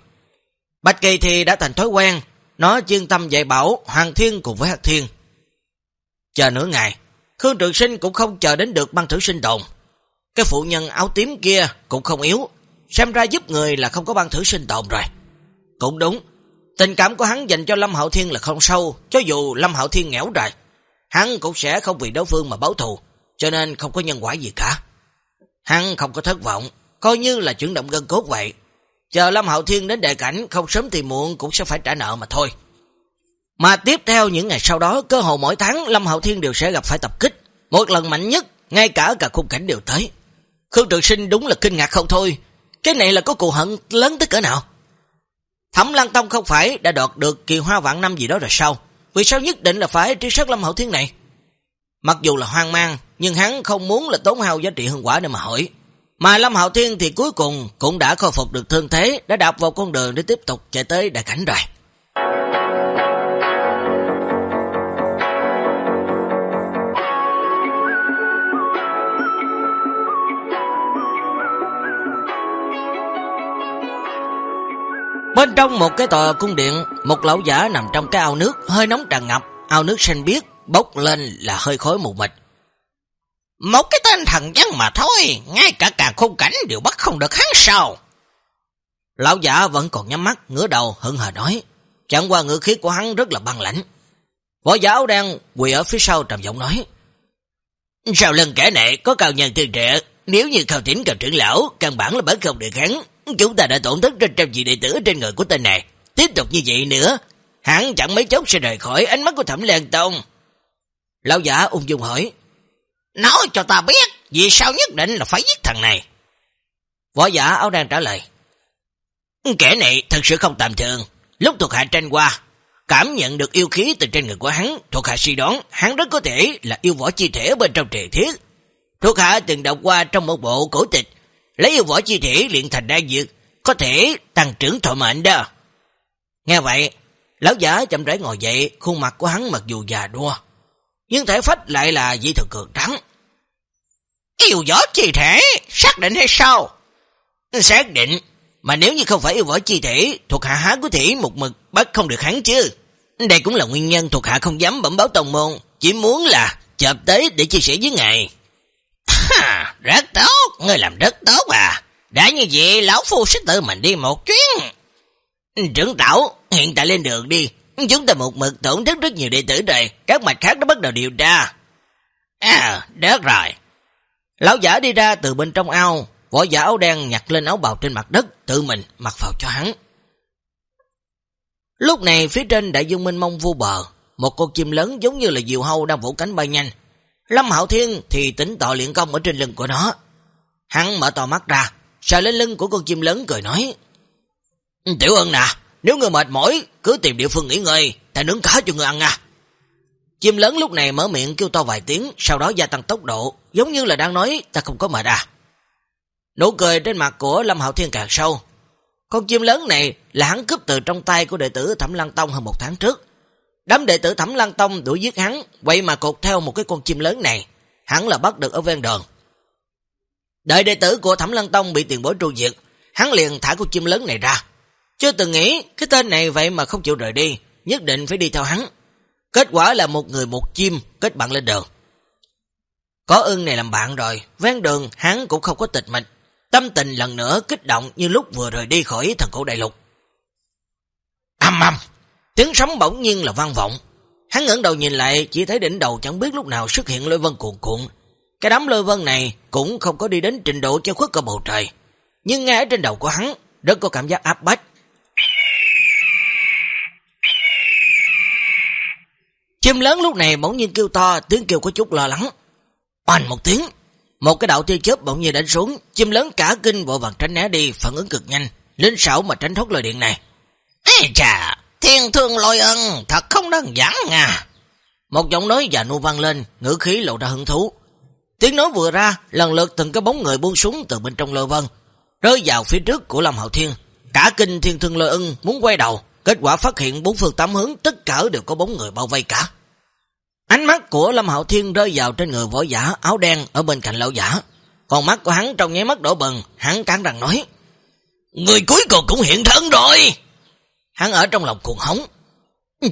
Bạch Kỳ thì đã thành thói quen, nó chuyên tâm dạy bảo Hoàng Thiên cùng với Hạc Thiên. Chờ nửa ngày, Khương Trường Sinh cũng không chờ đến được băng thử sinh tồn. Cái phụ nhân áo tím kia cũng không yếu, xem ra giúp người là không có băng thử sinh tồn rồi. Cũng đúng, tình cảm của hắn dành cho Lâm Hạo Thiên là không sâu, cho dù Lâm Hạo Thiên nghẽo rồi. Hắn cũng sẽ không vì đối phương mà báo thù, cho nên không có nhân quả gì cả. Hắn không có thất vọng, coi như là chuyển động gân cốt vậy. Chờ Lâm Hạo Thiên đến đệ cảnh, không sớm thì muộn cũng sẽ phải trả nợ mà thôi. Mà tiếp theo những ngày sau đó, cơ hội mỗi tháng Lâm Hạo Thiên đều sẽ gặp phải tập kích. Một lần mạnh nhất, ngay cả cả khung cảnh đều tới. Khương Trường Sinh đúng là kinh ngạc không thôi. Cái này là có cụ hận lớn tới cỡ nào? Thẩm Lan Tông không phải đã đoạt được kỳ hoa vạn năm gì đó rồi sao? Vì sao nhất định là phải truy sát Lâm Hậu Thiên này? Mặc dù là hoang mang, nhưng hắn không muốn là tốn hao giá trị hương quả để mà hỏi. Mà Lâm Hậu Thiên thì cuối cùng cũng đã khôi phục được thương thế, đã đạp vào con đường để tiếp tục chạy tới đại cảnh rồi. Bên trong một cái tòa cung điện, một lão giả nằm trong cái ao nước, hơi nóng tràn ngập, ao nước xanh biếc, bốc lên là hơi khói mù mịt. Một cái tên thần dân mà thôi, ngay cả càng khung cảnh đều bắt không được hắn sao. Lão giả vẫn còn nhắm mắt, ngửa đầu, hận hờ nói. Chẳng qua ngữ khí của hắn rất là băng lãnh. Võ giáo đang quỳ ở phía sau trầm giọng nói. Sau lần kẻ này có cao nhân tiên trẻ, nếu như khảo tỉnh cầm trưởng lão, căn bản là bất không được hắn. Chúng ta đã tổn thất trên trăm vị đệ tử trên người của tên này. Tiếp tục như vậy nữa, hắn chẳng mấy chốc sẽ rời khỏi ánh mắt của thẩm lan tông. Lão giả ung dung hỏi. Nói cho ta biết, vì sao nhất định là phải giết thằng này? Võ giả áo đen trả lời. Kẻ này thật sự không tầm thường. Lúc thuộc hạ tranh qua, cảm nhận được yêu khí từ trên người của hắn, thuộc hạ suy đoán hắn rất có thể là yêu võ chi thể bên trong trì thiết. Thuộc hạ từng đọc qua trong một bộ cổ tịch, lấy yêu võ chi thể luyện thành đa dược, có thể tăng trưởng thọ mệnh đó. Nghe vậy, lão giả chậm rãi ngồi dậy, khuôn mặt của hắn mặc dù già đua, nhưng thể phách lại là dị thực cường trắng. Yêu võ chi thể, xác định hay sao? Xác định, mà nếu như không phải yêu võ chi thể, thuộc hạ há có thể một mực bắt không được hắn chứ. Đây cũng là nguyên nhân thuộc hạ không dám bẩm báo tông môn, chỉ muốn là chợp tới để chia sẻ với ngài. Ha, rất tốt, ngươi làm rất tốt à. Đã như vậy, lão phu sẽ tự mình đi một chuyến. Trưởng tảo, hiện tại lên đường đi. Chúng ta một mực tổn thất rất nhiều đệ tử rồi, các mạch khác đã bắt đầu điều tra. À, được rồi. Lão giả đi ra từ bên trong ao, võ giả áo đen nhặt lên áo bào trên mặt đất, tự mình mặc vào cho hắn. Lúc này phía trên đại dương minh mông vô bờ, một con chim lớn giống như là diều hâu đang vỗ cánh bay nhanh. Lâm Hạo Thiên thì tỉnh tọa luyện công ở trên lưng của nó. Hắn mở to mắt ra, sờ lên lưng của con chim lớn cười nói. Tiểu ơn nè, à, nếu người mệt mỏi, cứ tìm địa phương nghỉ ngơi, ta nướng cá cho người ăn à. Chim lớn lúc này mở miệng kêu to vài tiếng, sau đó gia tăng tốc độ, giống như là đang nói ta không có mệt à. Nụ cười trên mặt của Lâm Hạo Thiên càng sâu. Con chim lớn này là hắn cướp từ trong tay của đệ tử Thẩm Lăng Tông hơn một tháng trước. Đám đệ tử Thẩm Lăng Tông đuổi giết hắn, vậy mà cột theo một cái con chim lớn này, hắn là bắt được ở ven đường. Đợi đệ tử của Thẩm Lăng Tông bị tiền bối tru diệt, hắn liền thả con chim lớn này ra. Chưa từng nghĩ cái tên này vậy mà không chịu rời đi, nhất định phải đi theo hắn. Kết quả là một người một chim kết bạn lên đường. Có ưng này làm bạn rồi, ven đường hắn cũng không có tịch mịch. Tâm tình lần nữa kích động như lúc vừa rời đi khỏi thần cổ đại lục. Âm âm, tiếng sóng bỗng nhiên là vang vọng. Hắn ngẩng đầu nhìn lại, chỉ thấy đỉnh đầu chẳng biết lúc nào xuất hiện lôi vân cuộn cuộn. Cái đám lôi vân này cũng không có đi đến trình độ che khuất cả bầu trời. Nhưng ngay ở trên đầu của hắn, rất có cảm giác áp bách. Chim lớn lúc này bỗng nhiên kêu to, tiếng kêu có chút lo lắng. Oanh một tiếng, một cái đạo tia chớp bỗng nhiên đánh xuống, chim lớn cả kinh vội vàng tránh né đi, phản ứng cực nhanh, linh xảo mà tránh thoát lời điện này. Ê chà, thiên thương lôi ân, thật không đơn giản nha. Một giọng nói già nua vang lên, ngữ khí lộ ra hứng thú. Tiếng nói vừa ra, lần lượt từng cái bóng người buông xuống từ bên trong lôi vân, rơi vào phía trước của Lâm hậu Thiên. Cả kinh thiên thương lôi ưng muốn quay đầu, kết quả phát hiện bốn phương tám hướng tất cả đều có bóng người bao vây cả. Ánh mắt của Lâm Hạo Thiên rơi vào trên người võ giả áo đen ở bên cạnh lão giả. Còn mắt của hắn trong nháy mắt đổ bừng, hắn cắn răng nói. Người cuối cùng cũng hiện thân rồi. Hắn ở trong lòng cuồng hống.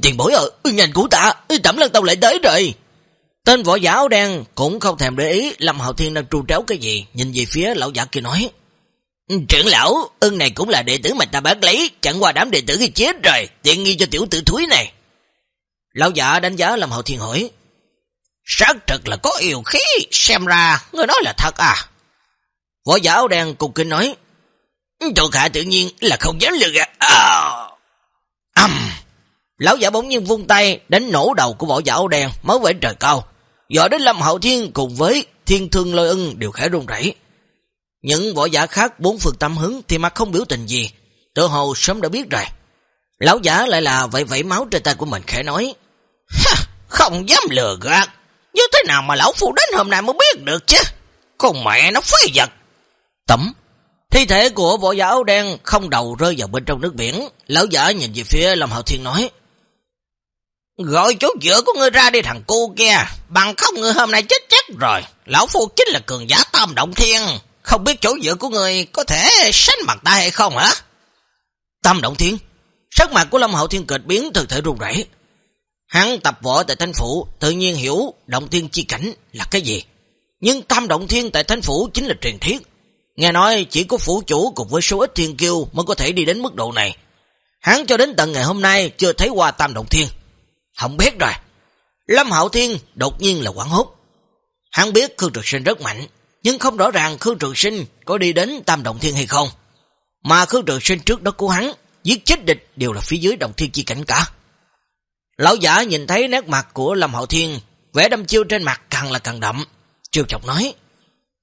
Tiền bối ơi, nhanh cứu ta, tẩm lân tông lại tới rồi. Tên võ giả áo đen cũng không thèm để ý Lâm Hạo Thiên đang tru tréo cái gì, nhìn về phía lão giả kia nói. Trưởng lão, ưng này cũng là đệ tử mà ta bác lấy, chẳng qua đám đệ tử kia chết rồi, tiện nghi cho tiểu tử thúi này. Lão giả đánh giá Lâm hậu Thiên hỏi. Sát thật là có yêu khí, xem ra, người nói là thật à. Võ giả áo đen cùng kinh nói. Thuộc hạ tự nhiên là không dám lừa gạt. À. Âm. Lão giả bỗng nhiên vung tay đánh nổ đầu của võ giả áo đen mới về trời cao. Giờ đến Lâm hậu Thiên cùng với thiên thương lôi ưng đều khẽ run rẩy. Những võ giả khác bốn phương tâm hứng thì mặt không biểu tình gì. Tự hồ sớm đã biết rồi. Lão giả lại là vậy vẫy máu trên tay của mình khẽ nói. Ha, không dám lừa gạt. Như thế nào mà lão phụ đến hôm nay mới biết được chứ? Con mẹ nó phế vật. Tấm. Thi thể của võ giả áo đen không đầu rơi vào bên trong nước biển. Lão giả nhìn về phía Lâm Hạo Thiên nói. Gọi chú giữa của ngươi ra đi thằng cô kia. Bằng không ngươi hôm nay chết chắc rồi. Lão phu chính là cường giả tam động thiên. Không biết chỗ dựa của người có thể sánh mặt ta hay không hả? Tam động thiên. Sắc mặt của Lâm hậu Thiên kịch biến thực thể rung rẩy. Hắn tập võ tại Thánh Phủ, tự nhiên hiểu động thiên chi cảnh là cái gì. Nhưng tam động thiên tại Thánh Phủ chính là truyền thiết. Nghe nói chỉ có phủ chủ cùng với số ít thiên kiêu mới có thể đi đến mức độ này. Hắn cho đến tận ngày hôm nay chưa thấy qua tam động thiên. Không biết rồi. Lâm Hạo Thiên đột nhiên là quảng hốt. Hắn biết Khương Trực Sinh rất mạnh, nhưng không rõ ràng Khương trường Sinh có đi đến tam động thiên hay không. Mà Khương trường Sinh trước đó của hắn, giết chết địch đều là phía dưới động thiên chi cảnh cả. Lão giả nhìn thấy nét mặt của Lâm hậu Thiên, vẻ đâm chiêu trên mặt càng là càng đậm. Triều chọc nói,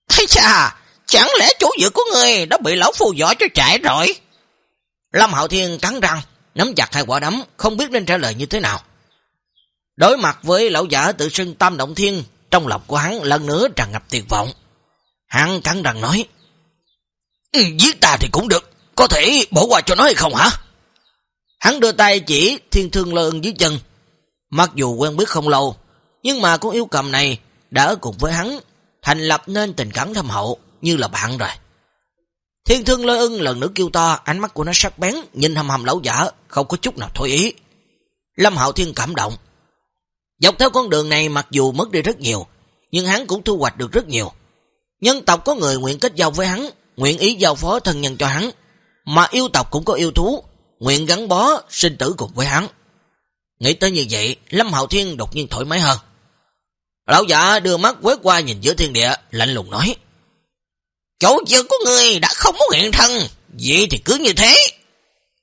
Thấy chà, chẳng lẽ chủ dự của người đã bị lão phù giỏi cho chạy rồi? Lâm hậu Thiên cắn răng, nắm chặt hai quả đấm, không biết nên trả lời như thế nào. Đối mặt với lão giả tự xưng tam động thiên, trong lòng của hắn lần nữa tràn ngập tuyệt vọng. Hắn cắn răng nói, ừ, Giết ta thì cũng được, có thể bỏ qua cho nó hay không hả? Hắn đưa tay chỉ thiên thương lơ dưới chân. Mặc dù quen biết không lâu, nhưng mà con yêu cầm này đã ở cùng với hắn, thành lập nên tình cảm thâm hậu như là bạn rồi. Thiên thương lơ ưng lần nữa kêu to, ánh mắt của nó sắc bén, nhìn hầm hầm lão giả, không có chút nào thôi ý. Lâm Hạo Thiên cảm động. Dọc theo con đường này mặc dù mất đi rất nhiều, nhưng hắn cũng thu hoạch được rất nhiều. Nhân tộc có người nguyện kết giao với hắn, nguyện ý giao phó thân nhân cho hắn, mà yêu tộc cũng có yêu thú, nguyện gắn bó sinh tử cùng với hắn. Nghĩ tới như vậy, Lâm Hạo Thiên đột nhiên thoải mái hơn. Lão giả đưa mắt quét qua nhìn giữa thiên địa, lạnh lùng nói. Chỗ dựa của người đã không muốn hiện thân, vậy thì cứ như thế.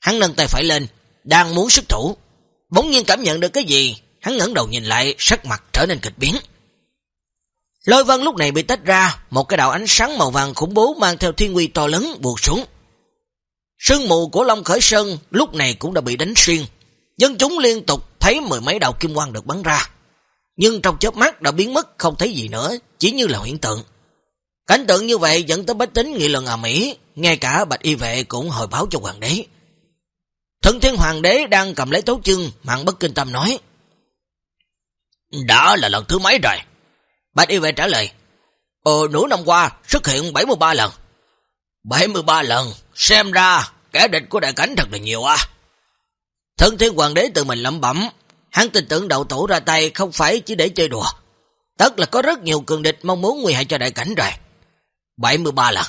Hắn nâng tay phải lên, đang muốn xuất thủ. Bỗng nhiên cảm nhận được cái gì, hắn ngẩng đầu nhìn lại, sắc mặt trở nên kịch biến. Lôi vân lúc này bị tách ra, một cái đạo ánh sáng màu vàng khủng bố mang theo thiên nguy to lớn buộc xuống. Sương mù của Long Khởi Sơn lúc này cũng đã bị đánh xuyên. Dân chúng liên tục thấy mười mấy đạo kim quang được bắn ra. Nhưng trong chớp mắt đã biến mất không thấy gì nữa, chỉ như là hiện tượng. Cảnh tượng như vậy dẫn tới bách tính nghị luận à Mỹ, ngay cả bạch y vệ cũng hồi báo cho hoàng đế. Thân thiên hoàng đế đang cầm lấy tấu chương, mạng bất kinh tâm nói. Đã là lần thứ mấy rồi? Bạch y vệ trả lời. Ờ, nửa năm qua xuất hiện 73 lần. 73 lần, xem ra kẻ địch của đại cảnh thật là nhiều à. Thân thiên hoàng đế tự mình lẩm bẩm, hắn tin tưởng đầu tổ ra tay không phải chỉ để chơi đùa. Tất là có rất nhiều cường địch mong muốn nguy hại cho đại cảnh rồi. 73 lần.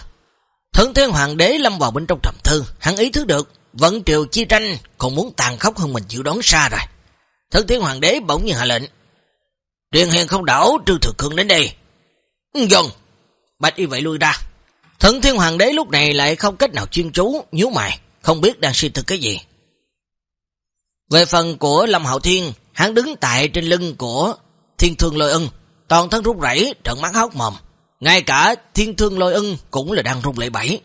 Thân thiên hoàng đế lâm vào bên trong trầm thư, hắn ý thức được, vận triều chi tranh còn muốn tàn khốc hơn mình chịu đón xa rồi. Thân thiên hoàng đế bỗng nhiên hạ lệnh. Điền hiền không đảo, trừ thừa cương đến đây. Dần. Bạch y vậy lui ra. Thần thiên hoàng đế lúc này lại không cách nào chuyên chú, nhíu mày, không biết đang suy thực cái gì. Về phần của Lâm Hạo Thiên, hắn đứng tại trên lưng của thiên thương lôi ưng, toàn thân rút rảy, trận mắt hốc mồm. Ngay cả thiên thương lôi ưng cũng là đang rung lệ bẫy.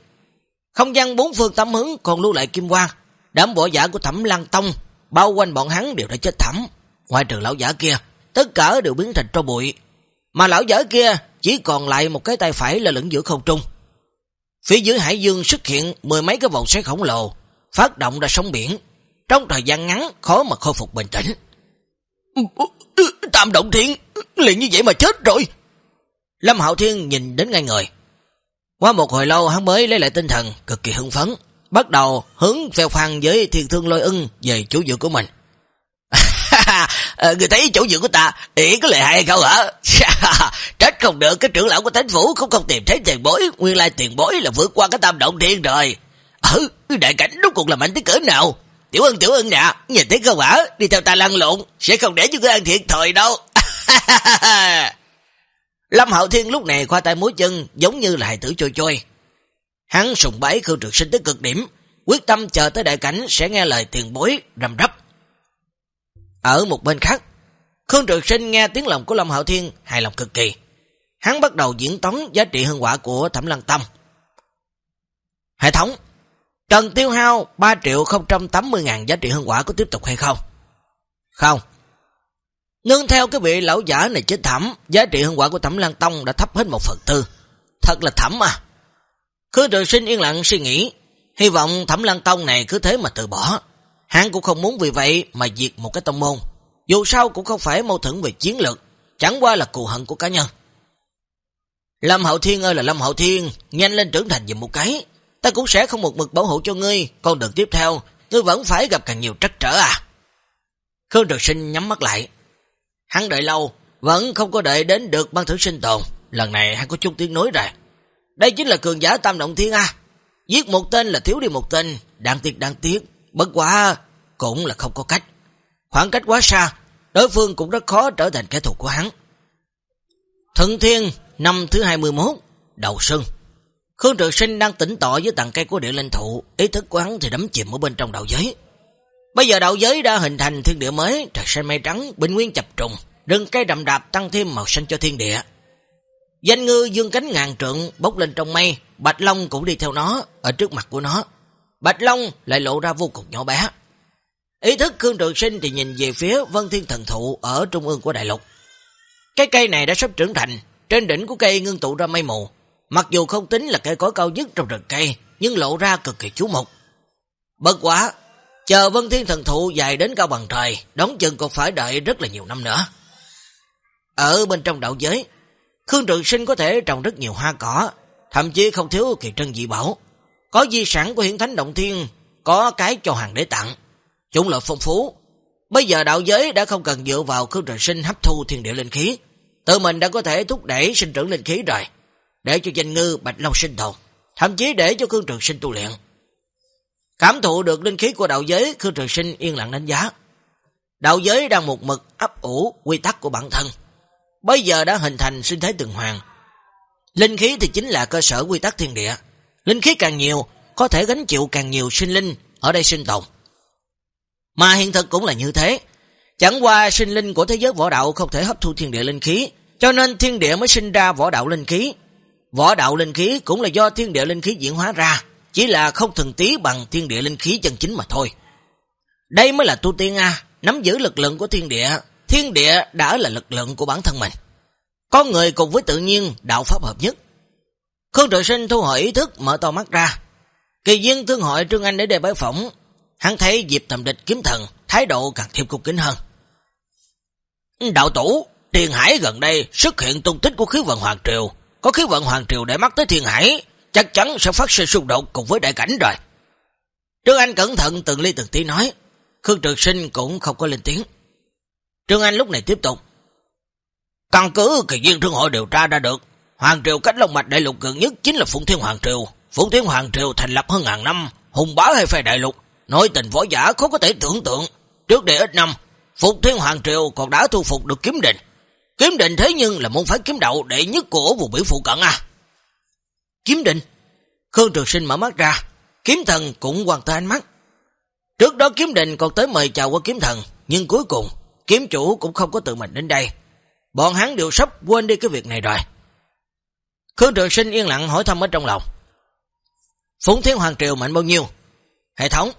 Không gian bốn phương tắm hướng còn lưu lại kim quang, đám võ giả của thẩm lăng tông, bao quanh bọn hắn đều đã chết thẳm, Ngoài trừ lão giả kia, tất cả đều biến thành tro bụi. Mà lão giả kia chỉ còn lại một cái tay phải là lửng giữa không trung. Phía dưới hải dương xuất hiện mười mấy cái vòng xoáy khổng lồ, phát động ra sóng biển. Trong thời gian ngắn khó mà khôi phục bình tĩnh. Tam động thiên, liền như vậy mà chết rồi. Lâm Hạo Thiên nhìn đến ngay người. Qua một hồi lâu hắn mới lấy lại tinh thần, cực kỳ hưng phấn, bắt đầu hướng phèo phàn với thiên thương lôi ưng về chủ dự của mình. Ờ, người thấy chỗ dự của ta, ý có lệ hay không hả? *laughs* Trách không được, cái trưởng lão của thánh phủ cũng không tìm thấy tiền bối, nguyên lai tiền bối là vượt qua cái tam động thiên rồi. Ừ, đại cảnh rốt cuộc là mạnh tới cỡ nào? Tiểu ân tiểu ân nè, nhìn thấy không hả? Đi theo ta lăn lộn, sẽ không để cho ngươi ăn thiệt thời đâu. *laughs* Lâm Hạo Thiên lúc này khoa tay mối chân giống như là hài tử trôi trôi. Hắn sùng bái Khương Trực Sinh tới cực điểm, quyết tâm chờ tới đại cảnh sẽ nghe lời tiền bối rầm rắp. Ở một bên khác, Khương Trực Sinh nghe tiếng lòng của Lâm Hạo Thiên hài lòng cực kỳ. Hắn bắt đầu diễn toán giá trị hương quả của Thẩm Lăng Tâm. Hệ thống, cần tiêu hao 3 triệu 080 ngàn giá trị hương quả có tiếp tục hay không? Không. Nương theo cái vị lão giả này chết thẩm, giá trị hương quả của Thẩm Lan Tông đã thấp hết một phần tư. Thật là thẩm à. Khương Trường Sinh yên lặng suy nghĩ, hy vọng Thẩm Lan Tông này cứ thế mà từ bỏ. Hắn cũng không muốn vì vậy mà diệt một cái tông môn. Dù sao cũng không phải mâu thuẫn về chiến lược, chẳng qua là cù hận của cá nhân. Lâm Hậu Thiên ơi là Lâm Hậu Thiên, nhanh lên trưởng thành dùm một cái. Ta cũng sẽ không một mực bảo hộ cho ngươi, con đường tiếp theo, ngươi vẫn phải gặp càng nhiều trắc trở à. Khương Trực Sinh nhắm mắt lại, Hắn đợi lâu, vẫn không có đợi đến được ban thử sinh tồn. Lần này hắn có chút tiếng nói rồi. Đây chính là cường giả tam động thiên A. Giết một tên là thiếu đi một tên, đáng tiếc đáng tiếc. Bất quả cũng là không có cách. Khoảng cách quá xa, đối phương cũng rất khó trở thành kẻ thù của hắn. Thận Thiên, năm thứ 21, đầu xuân. Khương Trường Sinh đang tỉnh tọa với tầng cây của địa linh thụ, ý thức của hắn thì đắm chìm ở bên trong đầu giới. Bây giờ đạo giới đã hình thành thiên địa mới, trời xanh mây trắng, bình nguyên chập trùng, rừng cây đậm đạp tăng thêm màu xanh cho thiên địa. Danh ngư dương cánh ngàn trượng bốc lên trong mây, Bạch Long cũng đi theo nó, ở trước mặt của nó. Bạch Long lại lộ ra vô cùng nhỏ bé. Ý thức Khương Trường Sinh thì nhìn về phía Vân Thiên Thần Thụ ở trung ương của đại lục. Cái cây này đã sắp trưởng thành, trên đỉnh của cây ngưng tụ ra mây mù. Mặc dù không tính là cây cối cao nhất trong rừng cây, nhưng lộ ra cực kỳ chú mục. Bất quá, Chờ Vân Thiên Thần Thụ dài đến cao bằng trời, đóng chừng còn phải đợi rất là nhiều năm nữa. Ở bên trong đạo giới, Khương Trường Sinh có thể trồng rất nhiều hoa cỏ, thậm chí không thiếu kỳ trân dị bảo. Có di sản của hiển thánh động thiên, có cái cho hàng để tặng. Chủng lợi phong phú. Bây giờ đạo giới đã không cần dựa vào Khương trời Sinh hấp thu thiên địa linh khí. Tự mình đã có thể thúc đẩy sinh trưởng linh khí rồi. Để cho danh ngư Bạch Long sinh tồn. Thậm chí để cho Khương Trường Sinh tu luyện. Cảm thụ được linh khí của đạo giới, Khương Trường Sinh yên lặng đánh giá. Đạo giới đang một mực ấp ủ quy tắc của bản thân. Bây giờ đã hình thành sinh thái tường hoàng. Linh khí thì chính là cơ sở quy tắc thiên địa. Linh khí càng nhiều, có thể gánh chịu càng nhiều sinh linh ở đây sinh tồn. Mà hiện thực cũng là như thế. Chẳng qua sinh linh của thế giới võ đạo không thể hấp thu thiên địa linh khí, cho nên thiên địa mới sinh ra võ đạo linh khí. Võ đạo linh khí cũng là do thiên địa linh khí diễn hóa ra chỉ là không thần tí bằng thiên địa linh khí chân chính mà thôi. Đây mới là tu tiên A, nắm giữ lực lượng của thiên địa, thiên địa đã là lực lượng của bản thân mình. Có người cùng với tự nhiên, đạo pháp hợp nhất. Khương trời sinh thu hồi ý thức, mở to mắt ra. Kỳ duyên thương hội Trương Anh để đề bái phỏng, hắn thấy dịp tầm địch kiếm thần, thái độ càng thêm cung kính hơn. Đạo tủ, Thiên Hải gần đây xuất hiện tung tích của khí vận Hoàng Triều, có khí vận Hoàng Triều để mắt tới Thiên Hải, chắc chắn sẽ phát sinh xung đột cùng với đại cảnh rồi. Trương Anh cẩn thận từng ly từng tí nói, Khương Trực Sinh cũng không có lên tiếng. Trương Anh lúc này tiếp tục. Căn cứ kỳ viên thương hội điều tra ra được, Hoàng Triều cách Long Mạch Đại Lục gần nhất chính là Phụng Thiên Hoàng Triều. Phụng Thiên Hoàng Triều thành lập hơn ngàn năm, hùng bá hay phái Đại Lục, nói tình võ giả khó có thể tưởng tượng. Trước đây ít năm, Phụng Thiên Hoàng Triều còn đã thu phục được kiếm định. Kiếm định thế nhưng là môn phái kiếm đạo đệ nhất của vùng biển phụ cận à. Kiếm định. Khương Trường Sinh mở mắt ra, kiếm thần cũng quan tới ánh mắt. Trước đó kiếm định còn tới mời chào qua kiếm thần, nhưng cuối cùng, kiếm chủ cũng không có tự mình đến đây. Bọn hắn đều sắp quên đi cái việc này rồi. Khương Trường Sinh yên lặng hỏi thăm ở trong lòng. Phúng Thiên Hoàng Triều mạnh bao nhiêu? Hệ thống,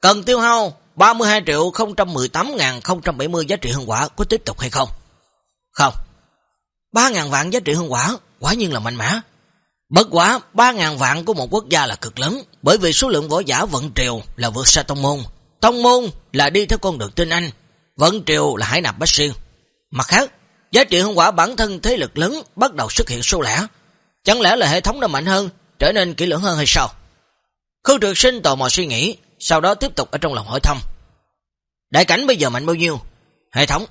cần tiêu hao 32 triệu 018 070 giá trị hương quả có tiếp tục hay không? Không. 3.000 vạn giá trị hương quả, quả nhiên là mạnh mẽ. Bất quả, 3.000 vạn của một quốc gia là cực lớn, bởi vì số lượng võ giả vận triều là vượt xa tông môn. Tông môn là đi theo con đường tinh anh, vận triều là hải nạp bách xuyên. Mặt khác, giá trị hương quả bản thân thế lực lớn bắt đầu xuất hiện số lẻ. Chẳng lẽ là hệ thống đã mạnh hơn, trở nên kỹ lưỡng hơn hay sao? Khương Trực Sinh tò mò suy nghĩ, sau đó tiếp tục ở trong lòng hỏi thăm. Đại cảnh bây giờ mạnh bao nhiêu? Hệ thống.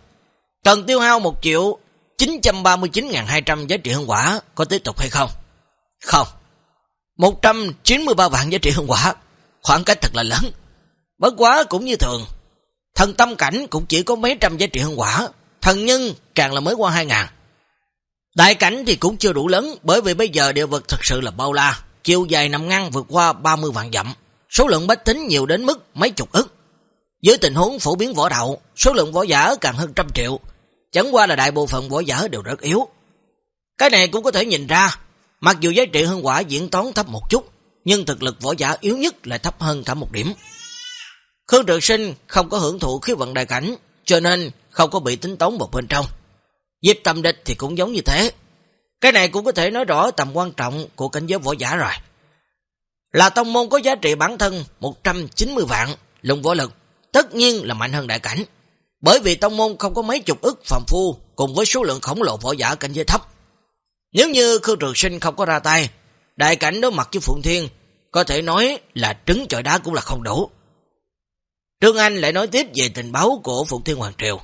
Cần tiêu hao 1 triệu 939.200 giá trị hương quả, có tiếp tục hay không? Không. 193 vạn giá trị hương quả, khoảng cách thật là lớn. Bất quá cũng như thường. Thần tâm cảnh cũng chỉ có mấy trăm giá trị hương quả, thần nhân càng là mới qua 2 ngàn. Đại cảnh thì cũng chưa đủ lớn, bởi vì bây giờ địa vật thật sự là bao la, chiều dài nằm ngăn vượt qua 30 vạn dặm, số lượng bách tính nhiều đến mức mấy chục ức. Dưới tình huống phổ biến võ đạo, số lượng võ giả càng hơn trăm triệu, chẳng qua là đại bộ phận võ giả đều rất yếu. Cái này cũng có thể nhìn ra, mặc dù giá trị hương quả diễn toán thấp một chút, nhưng thực lực võ giả yếu nhất lại thấp hơn cả một điểm. Khương Trường Sinh không có hưởng thụ khí vận đại cảnh, cho nên không có bị tính toán vào bên trong. Diệp tâm địch thì cũng giống như thế. Cái này cũng có thể nói rõ tầm quan trọng của cảnh giới võ giả rồi. Là tông môn có giá trị bản thân 190 vạn, lùng võ lực, tất nhiên là mạnh hơn đại cảnh. Bởi vì tông môn không có mấy chục ức phàm phu cùng với số lượng khổng lồ võ giả cảnh giới thấp. Nếu như Khương Trường Sinh không có ra tay, đại cảnh đối mặt với Phụng Thiên, có thể nói là trứng chọi đá cũng là không đủ. Trương Anh lại nói tiếp về tình báo của Phụng Thiên Hoàng Triều.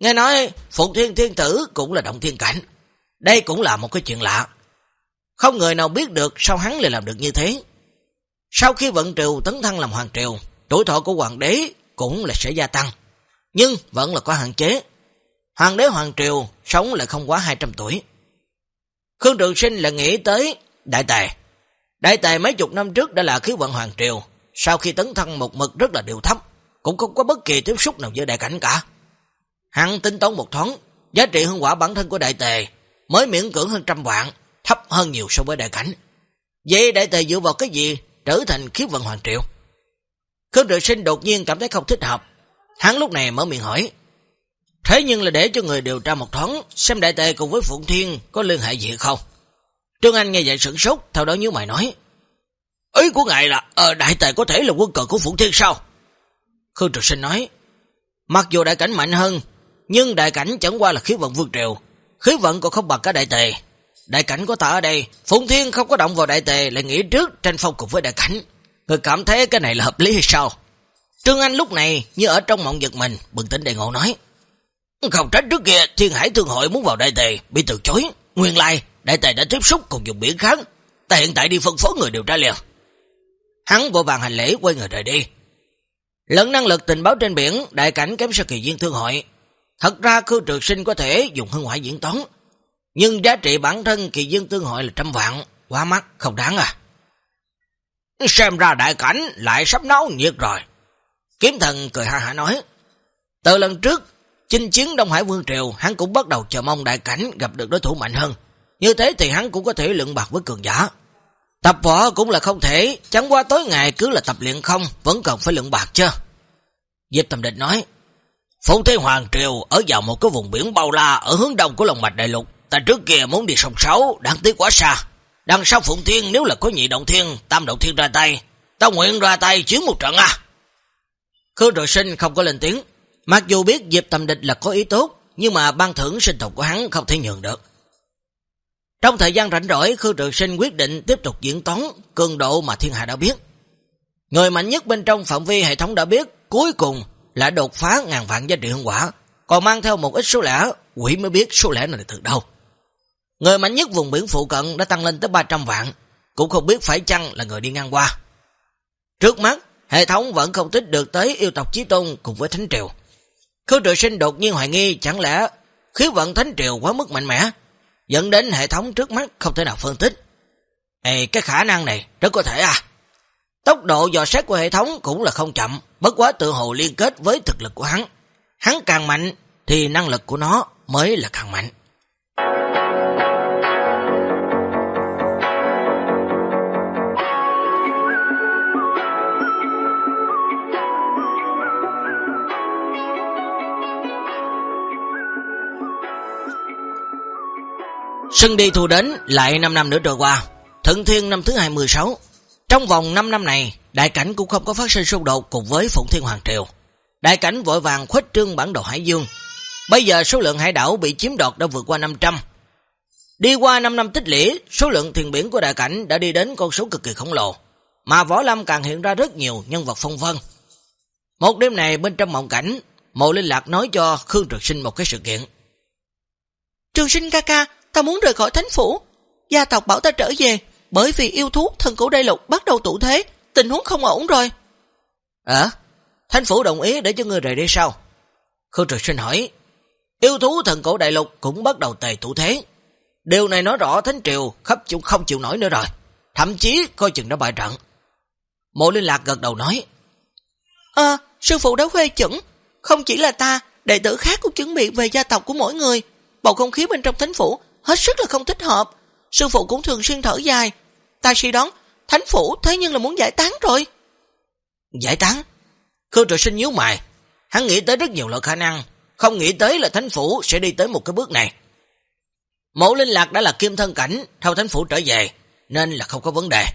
Nghe nói Phụng Thiên Thiên Tử cũng là động thiên cảnh. Đây cũng là một cái chuyện lạ. Không người nào biết được sao hắn lại làm được như thế. Sau khi vận triều tấn thăng làm hoàng triều, tuổi thọ của hoàng đế cũng là sẽ gia tăng. Nhưng vẫn là có hạn chế. Hoàng đế hoàng triều sống lại không quá 200 tuổi. Khương Trường Sinh là nghĩ tới đại tài. Đại tài mấy chục năm trước đã là khí vận hoàng triều. Sau khi tấn thăng một mực rất là điều thấp, cũng không có bất kỳ tiếp xúc nào với đại cảnh cả. Hắn tính toán một thoáng, giá trị hương quả bản thân của đại tề mới miễn cưỡng hơn trăm vạn, thấp hơn nhiều so với đại cảnh. Vậy đại tề dựa vào cái gì trở thành khiếp vận hoàng triệu? Khương Trực Sinh đột nhiên cảm thấy không thích hợp. Hắn lúc này mở miệng hỏi. Thế nhưng là để cho người điều tra một thoáng, xem đại tề cùng với Phụng Thiên có liên hệ gì không? Trương Anh nghe vậy sửng sốt, theo đó nhớ mày nói. Ý của ngài là, ờ, đại tề có thể là quân cờ của Phụng Thiên sao? Khương Trực Sinh nói, mặc dù đại cảnh mạnh hơn, nhưng đại cảnh chẳng qua là khí vận vương triều, khí vận còn không bằng cả đại tề. Đại cảnh có ta ở đây, Phụng Thiên không có động vào đại tề lại nghĩ trước tranh phong cùng với đại cảnh. Người cảm thấy cái này là hợp lý hay sao? Trương Anh lúc này như ở trong mộng giật mình, bừng tỉnh đề ngộ nói. Không trách trước kia, Thiên Hải Thương Hội muốn vào đại tề, bị từ chối. Nguyên lai, đại tề đã tiếp xúc cùng dùng biển kháng. Ta hiện tại đi phân phối người điều tra liền. Hắn vội vàng hành lễ quay người rời đi. Lẫn năng lực tình báo trên biển, đại cảnh kém sơ kỳ viên thương hội. Thật ra khư trực sinh có thể dùng hương ngoại diễn toán. Nhưng giá trị bản thân kỳ dương tương hội là trăm vạn, quá mắc, không đáng à. Xem ra đại cảnh lại sắp nấu nhiệt rồi. Kiếm thần cười ha hả nói. Từ lần trước, chinh chiến Đông Hải Vương Triều, hắn cũng bắt đầu chờ mong đại cảnh gặp được đối thủ mạnh hơn. Như thế thì hắn cũng có thể lượng bạc với cường giả. Tập võ cũng là không thể, chẳng qua tối ngày cứ là tập luyện không, vẫn cần phải lượng bạc chứ. Diệp Tầm Địch nói, Phú Thế Hoàng Triều ở vào một cái vùng biển bao la ở hướng đông của lòng mạch đại lục. Ta trước kia muốn đi sông Sáu, đáng tiếc quá xa. Đằng sau Phụng Thiên nếu là có nhị động thiên, tam động thiên ra tay, ta nguyện ra tay chiến một trận à. Khương Rồi Sinh không có lên tiếng. Mặc dù biết Diệp Tầm Địch là có ý tốt, nhưng mà ban thưởng sinh tộc của hắn không thể nhường được. Trong thời gian rảnh rỗi, Khương Trường Sinh quyết định tiếp tục diễn toán cường độ mà thiên hạ đã biết. Người mạnh nhất bên trong phạm vi hệ thống đã biết, cuối cùng là đột phá ngàn vạn giá trị hương quả, còn mang theo một ít số lẻ, quỷ mới biết số lẻ này là từ đâu. Người mạnh nhất vùng biển phụ cận đã tăng lên tới 300 vạn, cũng không biết phải chăng là người đi ngang qua. Trước mắt, hệ thống vẫn không tích được tới yêu tộc Chí Tôn cùng với Thánh Triều. Khương Trường Sinh đột nhiên hoài nghi chẳng lẽ khí vận Thánh Triều quá mức mạnh mẽ, dẫn đến hệ thống trước mắt không thể nào phân tích. Ê, cái khả năng này rất có thể à. Tốc độ dò xét của hệ thống cũng là không chậm, bất quá tự hồ liên kết với thực lực của hắn. Hắn càng mạnh thì năng lực của nó mới là càng mạnh. Sân đi thu đến lại 5 năm nữa trôi qua, thận thiên năm thứ 26. Trong vòng 5 năm này, đại cảnh cũng không có phát sinh xung đột cùng với Phụng Thiên Hoàng Triều. Đại cảnh vội vàng khuếch trương bản đồ Hải Dương. Bây giờ số lượng hải đảo bị chiếm đoạt đã vượt qua 500. Đi qua 5 năm tích lũy, số lượng thuyền biển của đại cảnh đã đi đến con số cực kỳ khổng lồ, mà Võ Lâm càng hiện ra rất nhiều nhân vật phong vân. Một đêm này bên trong mộng cảnh, Mộ Linh Lạc nói cho Khương Trực Sinh một cái sự kiện. Trường sinh ca ca, ta muốn rời khỏi thánh phủ. Gia tộc bảo ta trở về, bởi vì yêu thú thần cổ đại lục bắt đầu tụ thế, tình huống không ổn rồi. À, thánh phủ đồng ý để cho người rời đi sao? Khương Trực Sinh hỏi, yêu thú thần cổ đại lục cũng bắt đầu tề tụ thế. Điều này nói rõ Thánh Triều khắp chịu không chịu nổi nữa rồi. Thậm chí coi chừng đã bại trận. Mộ Linh Lạc gật đầu nói. À, sư phụ đã khuê chuẩn. Không chỉ là ta, đệ tử khác cũng chuẩn bị về gia tộc của mỗi người. Bầu không khí bên trong thánh phủ hết sức là không thích hợp. Sư phụ cũng thường xuyên thở dài. Ta suy đoán, thánh phủ thế nhưng là muốn giải tán rồi. Giải tán? Khương trợ sinh nhíu mày. Hắn nghĩ tới rất nhiều loại khả năng. Không nghĩ tới là thánh phủ sẽ đi tới một cái bước này. Mộ linh lạc đã là kim thân cảnh, theo thánh phủ trở về, nên là không có vấn đề.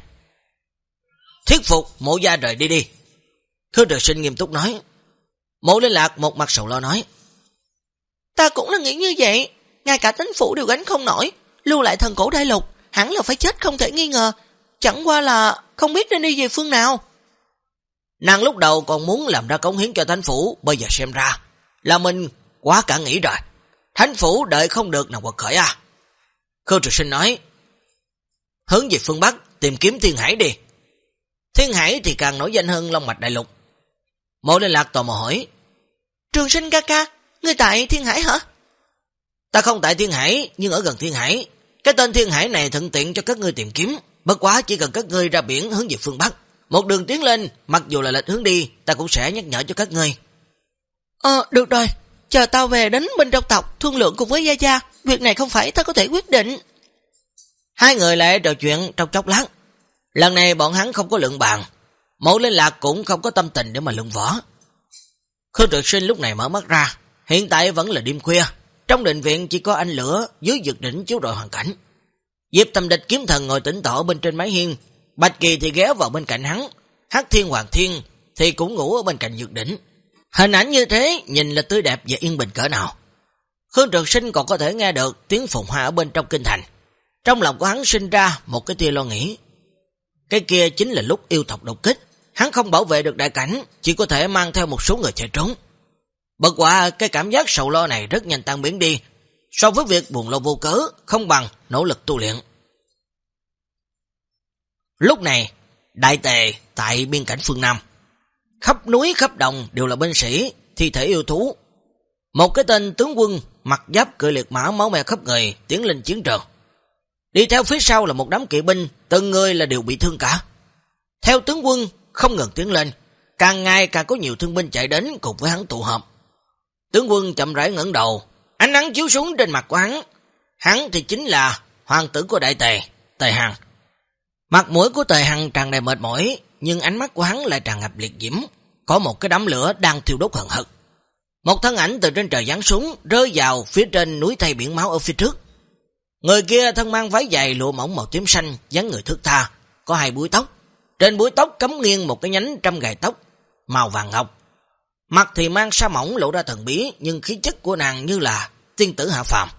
Thuyết phục mộ gia rời đi đi. Khương trợ sinh nghiêm túc nói. Mộ linh lạc một mặt sầu lo nói. Ta cũng là nghĩ như vậy, ngay cả thánh phủ đều gánh không nổi, lưu lại thần cổ đại lục, hẳn là phải chết không thể nghi ngờ, chẳng qua là không biết nên đi về phương nào. Nàng lúc đầu còn muốn làm ra cống hiến cho thánh phủ, bây giờ xem ra là mình quá cả nghĩ rồi. Thánh phủ đợi không được nào quật khởi à. Khương trực sinh nói, hướng về phương Bắc, tìm kiếm thiên hải đi. Thiên hải thì càng nổi danh hơn Long Mạch Đại Lục. Mộ Liên Lạc tò mò hỏi, Trường sinh ca ca, ngươi tại thiên hải hả? Ta không tại thiên hải, nhưng ở gần thiên hải. Cái tên thiên hải này thuận tiện cho các ngươi tìm kiếm. Bất quá chỉ cần các ngươi ra biển hướng về phương Bắc. Một đường tiến lên, mặc dù là lệch hướng đi, ta cũng sẽ nhắc nhở cho các ngươi. Ờ, được rồi. Chờ tao về đến bên trong tộc, thương lượng cùng với Gia Gia. Việc này không phải ta có thể quyết định. Hai người lại trò chuyện trong chốc lát. Lần này bọn hắn không có lượng bàn. Mẫu liên lạc cũng không có tâm tình để mà lượng võ. Khương trực sinh lúc này mở mắt ra. Hiện tại vẫn là đêm khuya. Trong định viện chỉ có anh lửa dưới dược đỉnh chiếu đội hoàn cảnh. Diệp tâm địch kiếm thần ngồi tỉnh tỏ bên trên mái hiên. Bạch Kỳ thì ghé vào bên cạnh hắn. Hắc Thiên Hoàng Thiên thì cũng ngủ ở bên cạnh dược đỉnh. Hình ảnh như thế nhìn là tươi đẹp và yên bình cỡ nào. Khương Trường Sinh còn có thể nghe được tiếng phùng hoa ở bên trong kinh thành. Trong lòng của hắn sinh ra một cái tia lo nghĩ. Cái kia chính là lúc yêu thọc đột kích. Hắn không bảo vệ được đại cảnh, chỉ có thể mang theo một số người chạy trốn. Bật quả cái cảm giác sầu lo này rất nhanh tan biến đi, so với việc buồn lo vô cớ, không bằng nỗ lực tu luyện. Lúc này, đại tề tại biên cảnh phương Nam, khắp núi khắp đồng đều là binh sĩ, thi thể yêu thú. Một cái tên tướng quân mặc giáp cưỡi liệt mã máu me khắp người tiến lên chiến trường. Đi theo phía sau là một đám kỵ binh, từng người là đều bị thương cả. Theo tướng quân không ngừng tiến lên, càng ngày càng có nhiều thương binh chạy đến cùng với hắn tụ hợp. Tướng quân chậm rãi ngẩng đầu, ánh nắng chiếu xuống trên mặt của hắn. Hắn thì chính là hoàng tử của đại tề, Tề Hằng. Mặt mũi của Tề Hằng tràn đầy mệt mỏi, nhưng ánh mắt của hắn lại tràn ngập liệt diễm, có một cái đám lửa đang thiêu đốt hận hực. Một thân ảnh từ trên trời giáng xuống, rơi vào phía trên núi thay biển máu ở phía trước. Người kia thân mang váy dài lụa mỏng màu tím xanh, dáng người thước tha, có hai búi tóc. Trên búi tóc cắm nghiêng một cái nhánh trăm gài tóc, màu vàng ngọc. Mặt thì mang sa mỏng lộ ra thần bí, nhưng khí chất của nàng như là tiên tử hạ phàm.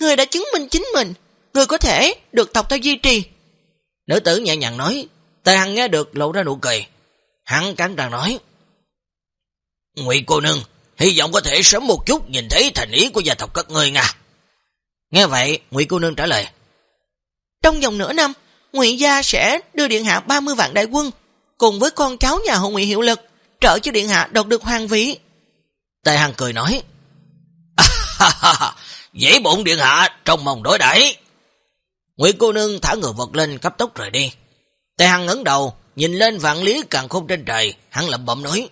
Người đã chứng minh chính mình, người có thể được tộc ta duy trì. Nữ tử nhẹ nhàng nói, Tề Hằng nghe được lộ ra nụ cười. Hắn cắn răng nói, Ngụy cô nương, hy vọng có thể sớm một chút nhìn thấy thành ý của gia tộc các ngươi nha. Nghe vậy, Ngụy cô nương trả lời. Trong vòng nửa năm, Ngụy gia sẽ đưa điện hạ 30 vạn đại quân cùng với con cháu nhà hộ Ngụy hiệu lực trợ cho điện hạ đột được hoàng vị. Tề Hằng cười nói, *laughs* dễ bụng điện hạ trong mong đối đẩy. Nguyễn cô nương thả người vật lên cấp tốc rời đi. Tề Hằng ngấn đầu, nhìn lên vạn lý càng khôn trên trời, hắn lẩm bẩm nói,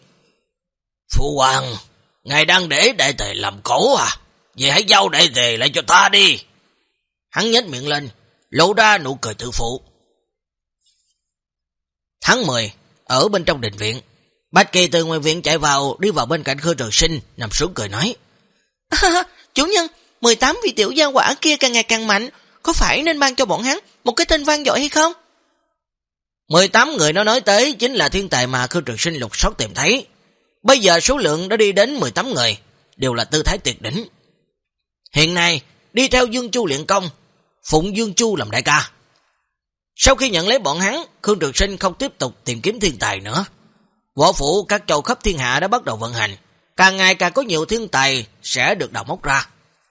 Phụ hoàng, ngài đang để đại tề làm cổ à? Vậy hãy giao đại tề lại cho ta đi. Hắn nhếch miệng lên, lộ ra nụ cười tự phụ. Tháng 10, ở bên trong đình viện, Bạch Kỳ từ ngoài viện chạy vào, đi vào bên cạnh Khương Trường Sinh, nằm xuống cười nói. À, *laughs* chủ nhân, 18 vị tiểu gia quả kia càng ngày càng mạnh, có phải nên ban cho bọn hắn một cái tên vang dội hay không? 18 người nó nói tới chính là thiên tài mà Khương Trường Sinh lục soát tìm thấy. Bây giờ số lượng đã đi đến 18 người, đều là tư thái tuyệt đỉnh. Hiện nay, đi theo Dương Chu luyện công, phụng Dương Chu làm đại ca. Sau khi nhận lấy bọn hắn, Khương Trường Sinh không tiếp tục tìm kiếm thiên tài nữa. Võ phủ các châu khắp thiên hạ đã bắt đầu vận hành, càng ngày càng có nhiều thiên tài sẽ được đào móc ra.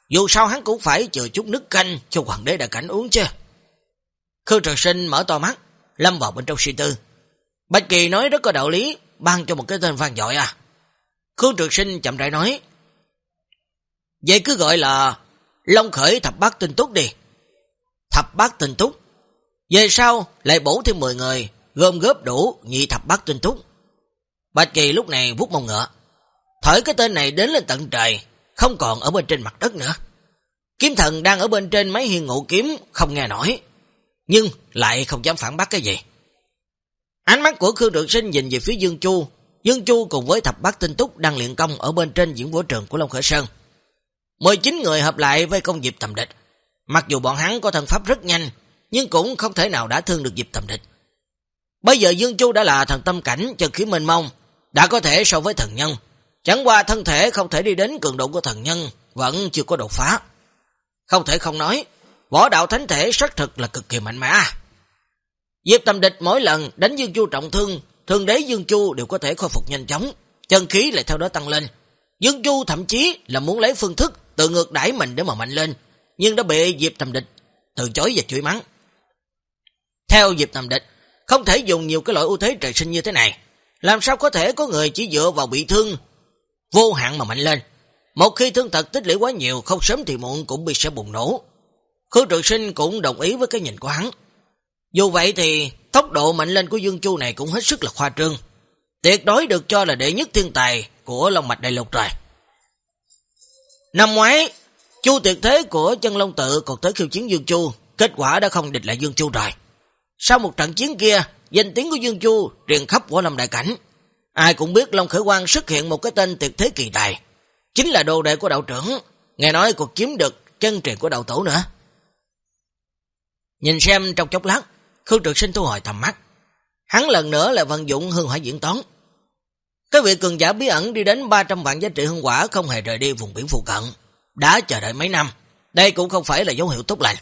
Dù sao hắn cũng phải chờ chút nước canh cho hoàng đế đã cảnh uống chứ. Khương Trường Sinh mở to mắt, lâm vào bên trong suy tư. Bạch Kỳ nói rất có đạo lý, ban cho một cái tên vang dội à. Khương Trường Sinh chậm rãi nói, Vậy cứ gọi là Long Khởi Thập Bát Tinh Túc đi. Thập Bát Tinh Túc. Về sau lại bổ thêm 10 người, gom góp đủ nhị Thập Bát Tinh Túc. Bạch Kỳ lúc này vút mông ngựa. Thổi cái tên này đến lên tận trời, không còn ở bên trên mặt đất nữa. Kiếm thần đang ở bên trên mấy hiên ngụ kiếm, không nghe nổi. Nhưng lại không dám phản bác cái gì. Ánh mắt của Khương Trường Sinh nhìn về phía Dương Chu. Dương Chu cùng với thập bát tinh túc đang luyện công ở bên trên diễn võ trường của Long Khởi Sơn. 19 người hợp lại với công Diệp Tầm Địch. Mặc dù bọn hắn có thần pháp rất nhanh, nhưng cũng không thể nào đã thương được Diệp Tầm Địch. Bây giờ Dương Chu đã là thần tâm cảnh chân khí mênh mông, đã có thể so với thần nhân. Chẳng qua thân thể không thể đi đến cường độ của thần nhân, vẫn chưa có đột phá. Không thể không nói, võ đạo thánh thể xác thực là cực kỳ mạnh mẽ. Diệp Tâm Địch mỗi lần đánh Dương Chu trọng thương, thương đế Dương Chu đều có thể khôi phục nhanh chóng, chân khí lại theo đó tăng lên. Dương Chu thậm chí là muốn lấy phương thức tự ngược đãi mình để mà mạnh lên, nhưng đã bị Diệp Tâm Địch từ chối và chửi mắng. Theo Diệp Tâm Địch, không thể dùng nhiều cái loại ưu thế trời sinh như thế này. Làm sao có thể có người chỉ dựa vào bị thương vô hạn mà mạnh lên. Một khi thương tật tích lũy quá nhiều, không sớm thì muộn cũng bị sẽ bùng nổ. Khương Trường Sinh cũng đồng ý với cái nhìn của hắn. Dù vậy thì tốc độ mạnh lên của Dương Chu này cũng hết sức là khoa trương. Tuyệt đối được cho là đệ nhất thiên tài của Long Mạch Đại Lục rồi. Năm ngoái, Chu tuyệt thế của chân Long Tự còn tới khiêu chiến Dương Chu, kết quả đã không địch lại Dương Chu rồi. Sau một trận chiến kia, danh tiếng của Dương Chu truyền khắp của Lâm Đại Cảnh. Ai cũng biết Long Khởi Quang xuất hiện một cái tên tuyệt thế kỳ tài, chính là đồ đệ của đạo trưởng, nghe nói còn kiếm được chân truyền của đạo tổ nữa. Nhìn xem trong chốc lát, Khương Trực Sinh thu hồi tầm mắt. Hắn lần nữa lại vận dụng hương hỏa diễn toán, cái vị cường giả bí ẩn đi đến 300 vạn giá trị hương quả không hề rời đi vùng biển phụ cận. Đã chờ đợi mấy năm, đây cũng không phải là dấu hiệu tốt lành.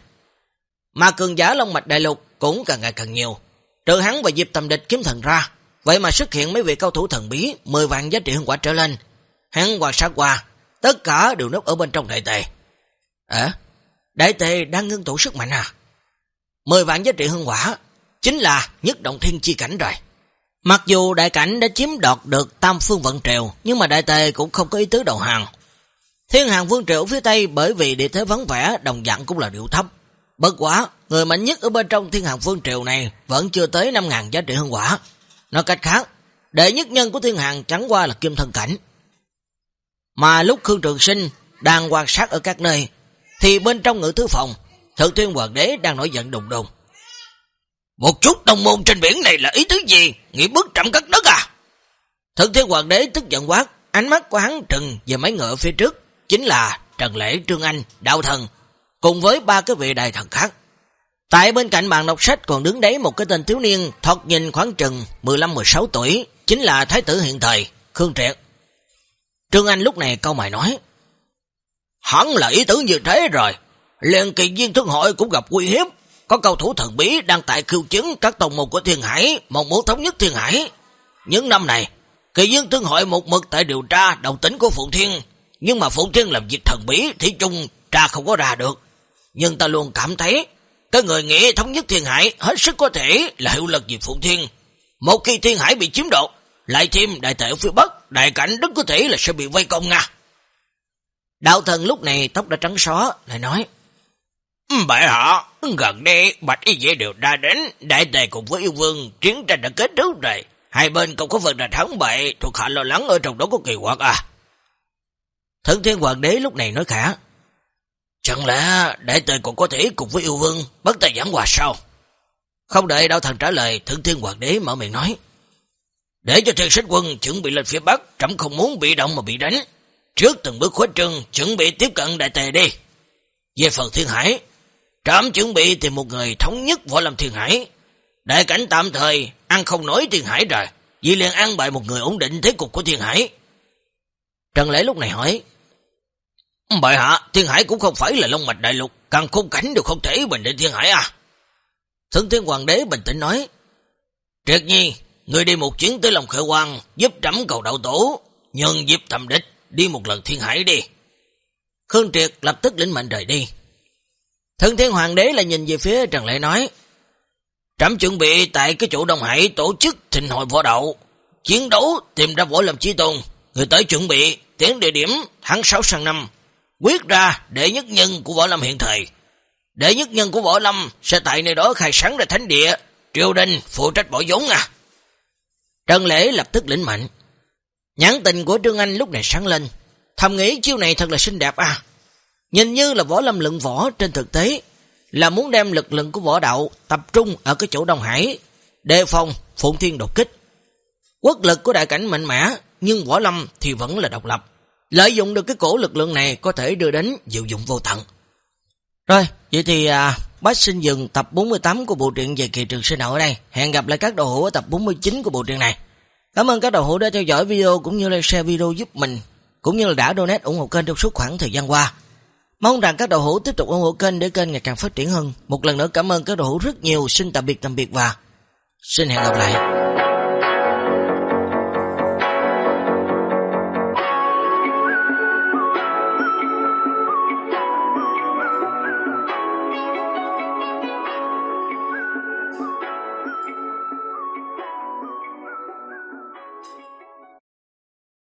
Mà cường giả Long Mạch Đại Lục cũng càng ngày càng nhiều. Trừ hắn và dịp Tầm Địch kiếm thần ra, vậy mà xuất hiện mấy vị cao thủ thần bí 10 vạn giá trị hương quả trở lên. Hắn và sát qua, tất cả đều nấp ở bên trong đại tề. Ờ, đại tề đang ngưng tụ sức mạnh à? 10 vạn giá trị hương quả chính là nhất động thiên chi cảnh rồi. Mặc dù đại cảnh đã chiếm đoạt được tam phương vận triều, nhưng mà đại tề cũng không có ý tứ đầu hàng. Thiên hàng vương triều phía Tây bởi vì địa thế vắng vẻ đồng dạng cũng là điệu thấp. Bất quả, người mạnh nhất ở bên trong thiên hàng phương triều này vẫn chưa tới 5.000 giá trị hương quả. Nói cách khác, đệ nhất nhân của thiên hàng chẳng qua là kim thân cảnh. Mà lúc Khương Trường Sinh đang quan sát ở các nơi, thì bên trong ngự thứ phòng, thượng thiên hoàng đế đang nổi giận đùng đùng. Một chút đồng môn trên biển này là ý thứ gì? Nghĩ bước trầm cất đất à? thượng thiên hoàng đế tức giận quát, ánh mắt của hắn trừng về mấy ngựa phía trước, chính là Trần Lễ, Trương Anh, Đạo Thần, cùng với ba cái vị đại thần khác. Tại bên cạnh bàn đọc sách còn đứng đấy một cái tên thiếu niên thoạt nhìn khoảng chừng 15-16 tuổi, chính là Thái tử hiện thời, Khương Triệt. Trương Anh lúc này câu mày nói, Hắn là ý tứ như thế rồi, liền kỳ viên thương hội cũng gặp nguy hiếp, có cầu thủ thần bí đang tại khiêu chứng các tổng môn của Thiên Hải, mong muốn thống nhất Thiên Hải. Những năm này, kỳ viên thương hội một mực tại điều tra đồng tính của Phụng Thiên, nhưng mà Phụng Thiên làm việc thần bí thì chung tra không có ra được. Nhưng ta luôn cảm thấy, các người nghĩ thống nhất Thiên Hải hết sức có thể là hiệu lực dịp Phụng Thiên. Một khi Thiên Hải bị chiếm đoạt, lại thêm đại tệ ở phía Bắc, đại cảnh rất có thể là sẽ bị vây công nga. Đạo thần lúc này tóc đã trắng xóa, lại nói, Bệ hạ, gần đây Bạch Y Dễ đều đã đến, đại tề cùng với yêu vương, chiến tranh đã kết thúc rồi. Hai bên không có phần là thắng bại, thuộc hạ lo lắng ở trong đó có kỳ quạt à. Thượng thiên hoàng đế lúc này nói khả. Chẳng lẽ đại tề còn có thể cùng với yêu vương bất tài giảng hòa sao? Không đợi đạo thần trả lời, thượng thiên hoàng đế mở miệng nói. Để cho thiên sách quân chuẩn bị lên phía bắc, trẫm không muốn bị động mà bị đánh. Trước từng bước khuếch trương, chuẩn bị tiếp cận đại tề đi. Về phần Thiên Hải, trẫm chuẩn bị tìm một người thống nhất võ lâm Thiên Hải. Đại cảnh tạm thời, ăn không nổi Thiên Hải rồi, vì liền ăn bại một người ổn định thế cục của Thiên Hải. Trần Lễ lúc này hỏi, Bệ hạ, Thiên Hải cũng không phải là Long Mạch Đại Lục, càng khung cảnh đều không thể bình định Thiên Hải à. Thượng Thiên Hoàng đế bình tĩnh nói, Triệt nhi, người đi một chuyến tới lòng khởi quan, giúp trẫm cầu đạo tổ, nhân dịp thầm địch, đi một lần Thiên Hải đi. Khương Triệt lập tức lĩnh mệnh rời đi. Thượng Thiên Hoàng đế lại nhìn về phía Trần lệ nói, Trẫm chuẩn bị tại cái chỗ Đông Hải tổ chức thịnh hội võ đậu, chiến đấu tìm ra võ lâm chi tôn, người tới chuẩn bị, tiến địa điểm tháng 6 sang năm, quyết ra đệ nhất nhân của võ lâm hiện thời. Đệ nhất nhân của võ lâm sẽ tại nơi đó khai sáng ra thánh địa, triều đình phụ trách bỏ vốn à. Trần Lễ lập tức lĩnh mạnh. Nhãn tình của Trương Anh lúc này sáng lên, thầm nghĩ chiêu này thật là xinh đẹp à. Nhìn như là võ lâm lượng võ trên thực tế, là muốn đem lực lượng của võ đạo tập trung ở cái chỗ Đông Hải, đề phòng Phụng Thiên đột kích. Quốc lực của đại cảnh mạnh mẽ, nhưng võ lâm thì vẫn là độc lập. Lợi dụng được cái cổ lực lượng này có thể đưa đến diệu dụng vô tận. Rồi, vậy thì à, bác xin dừng tập 48 của bộ truyện về kỳ trường sinh ở đây. Hẹn gặp lại các đầu hữu ở tập 49 của bộ truyện này. Cảm ơn các đầu hữu đã theo dõi video cũng như like share video giúp mình, cũng như là đã donate ủng hộ kênh trong suốt khoảng thời gian qua. Mong rằng các đầu hữu tiếp tục ủng hộ kênh để kênh ngày càng phát triển hơn. Một lần nữa cảm ơn các đầu hữu rất nhiều. Xin tạm biệt tạm biệt và xin hẹn gặp lại.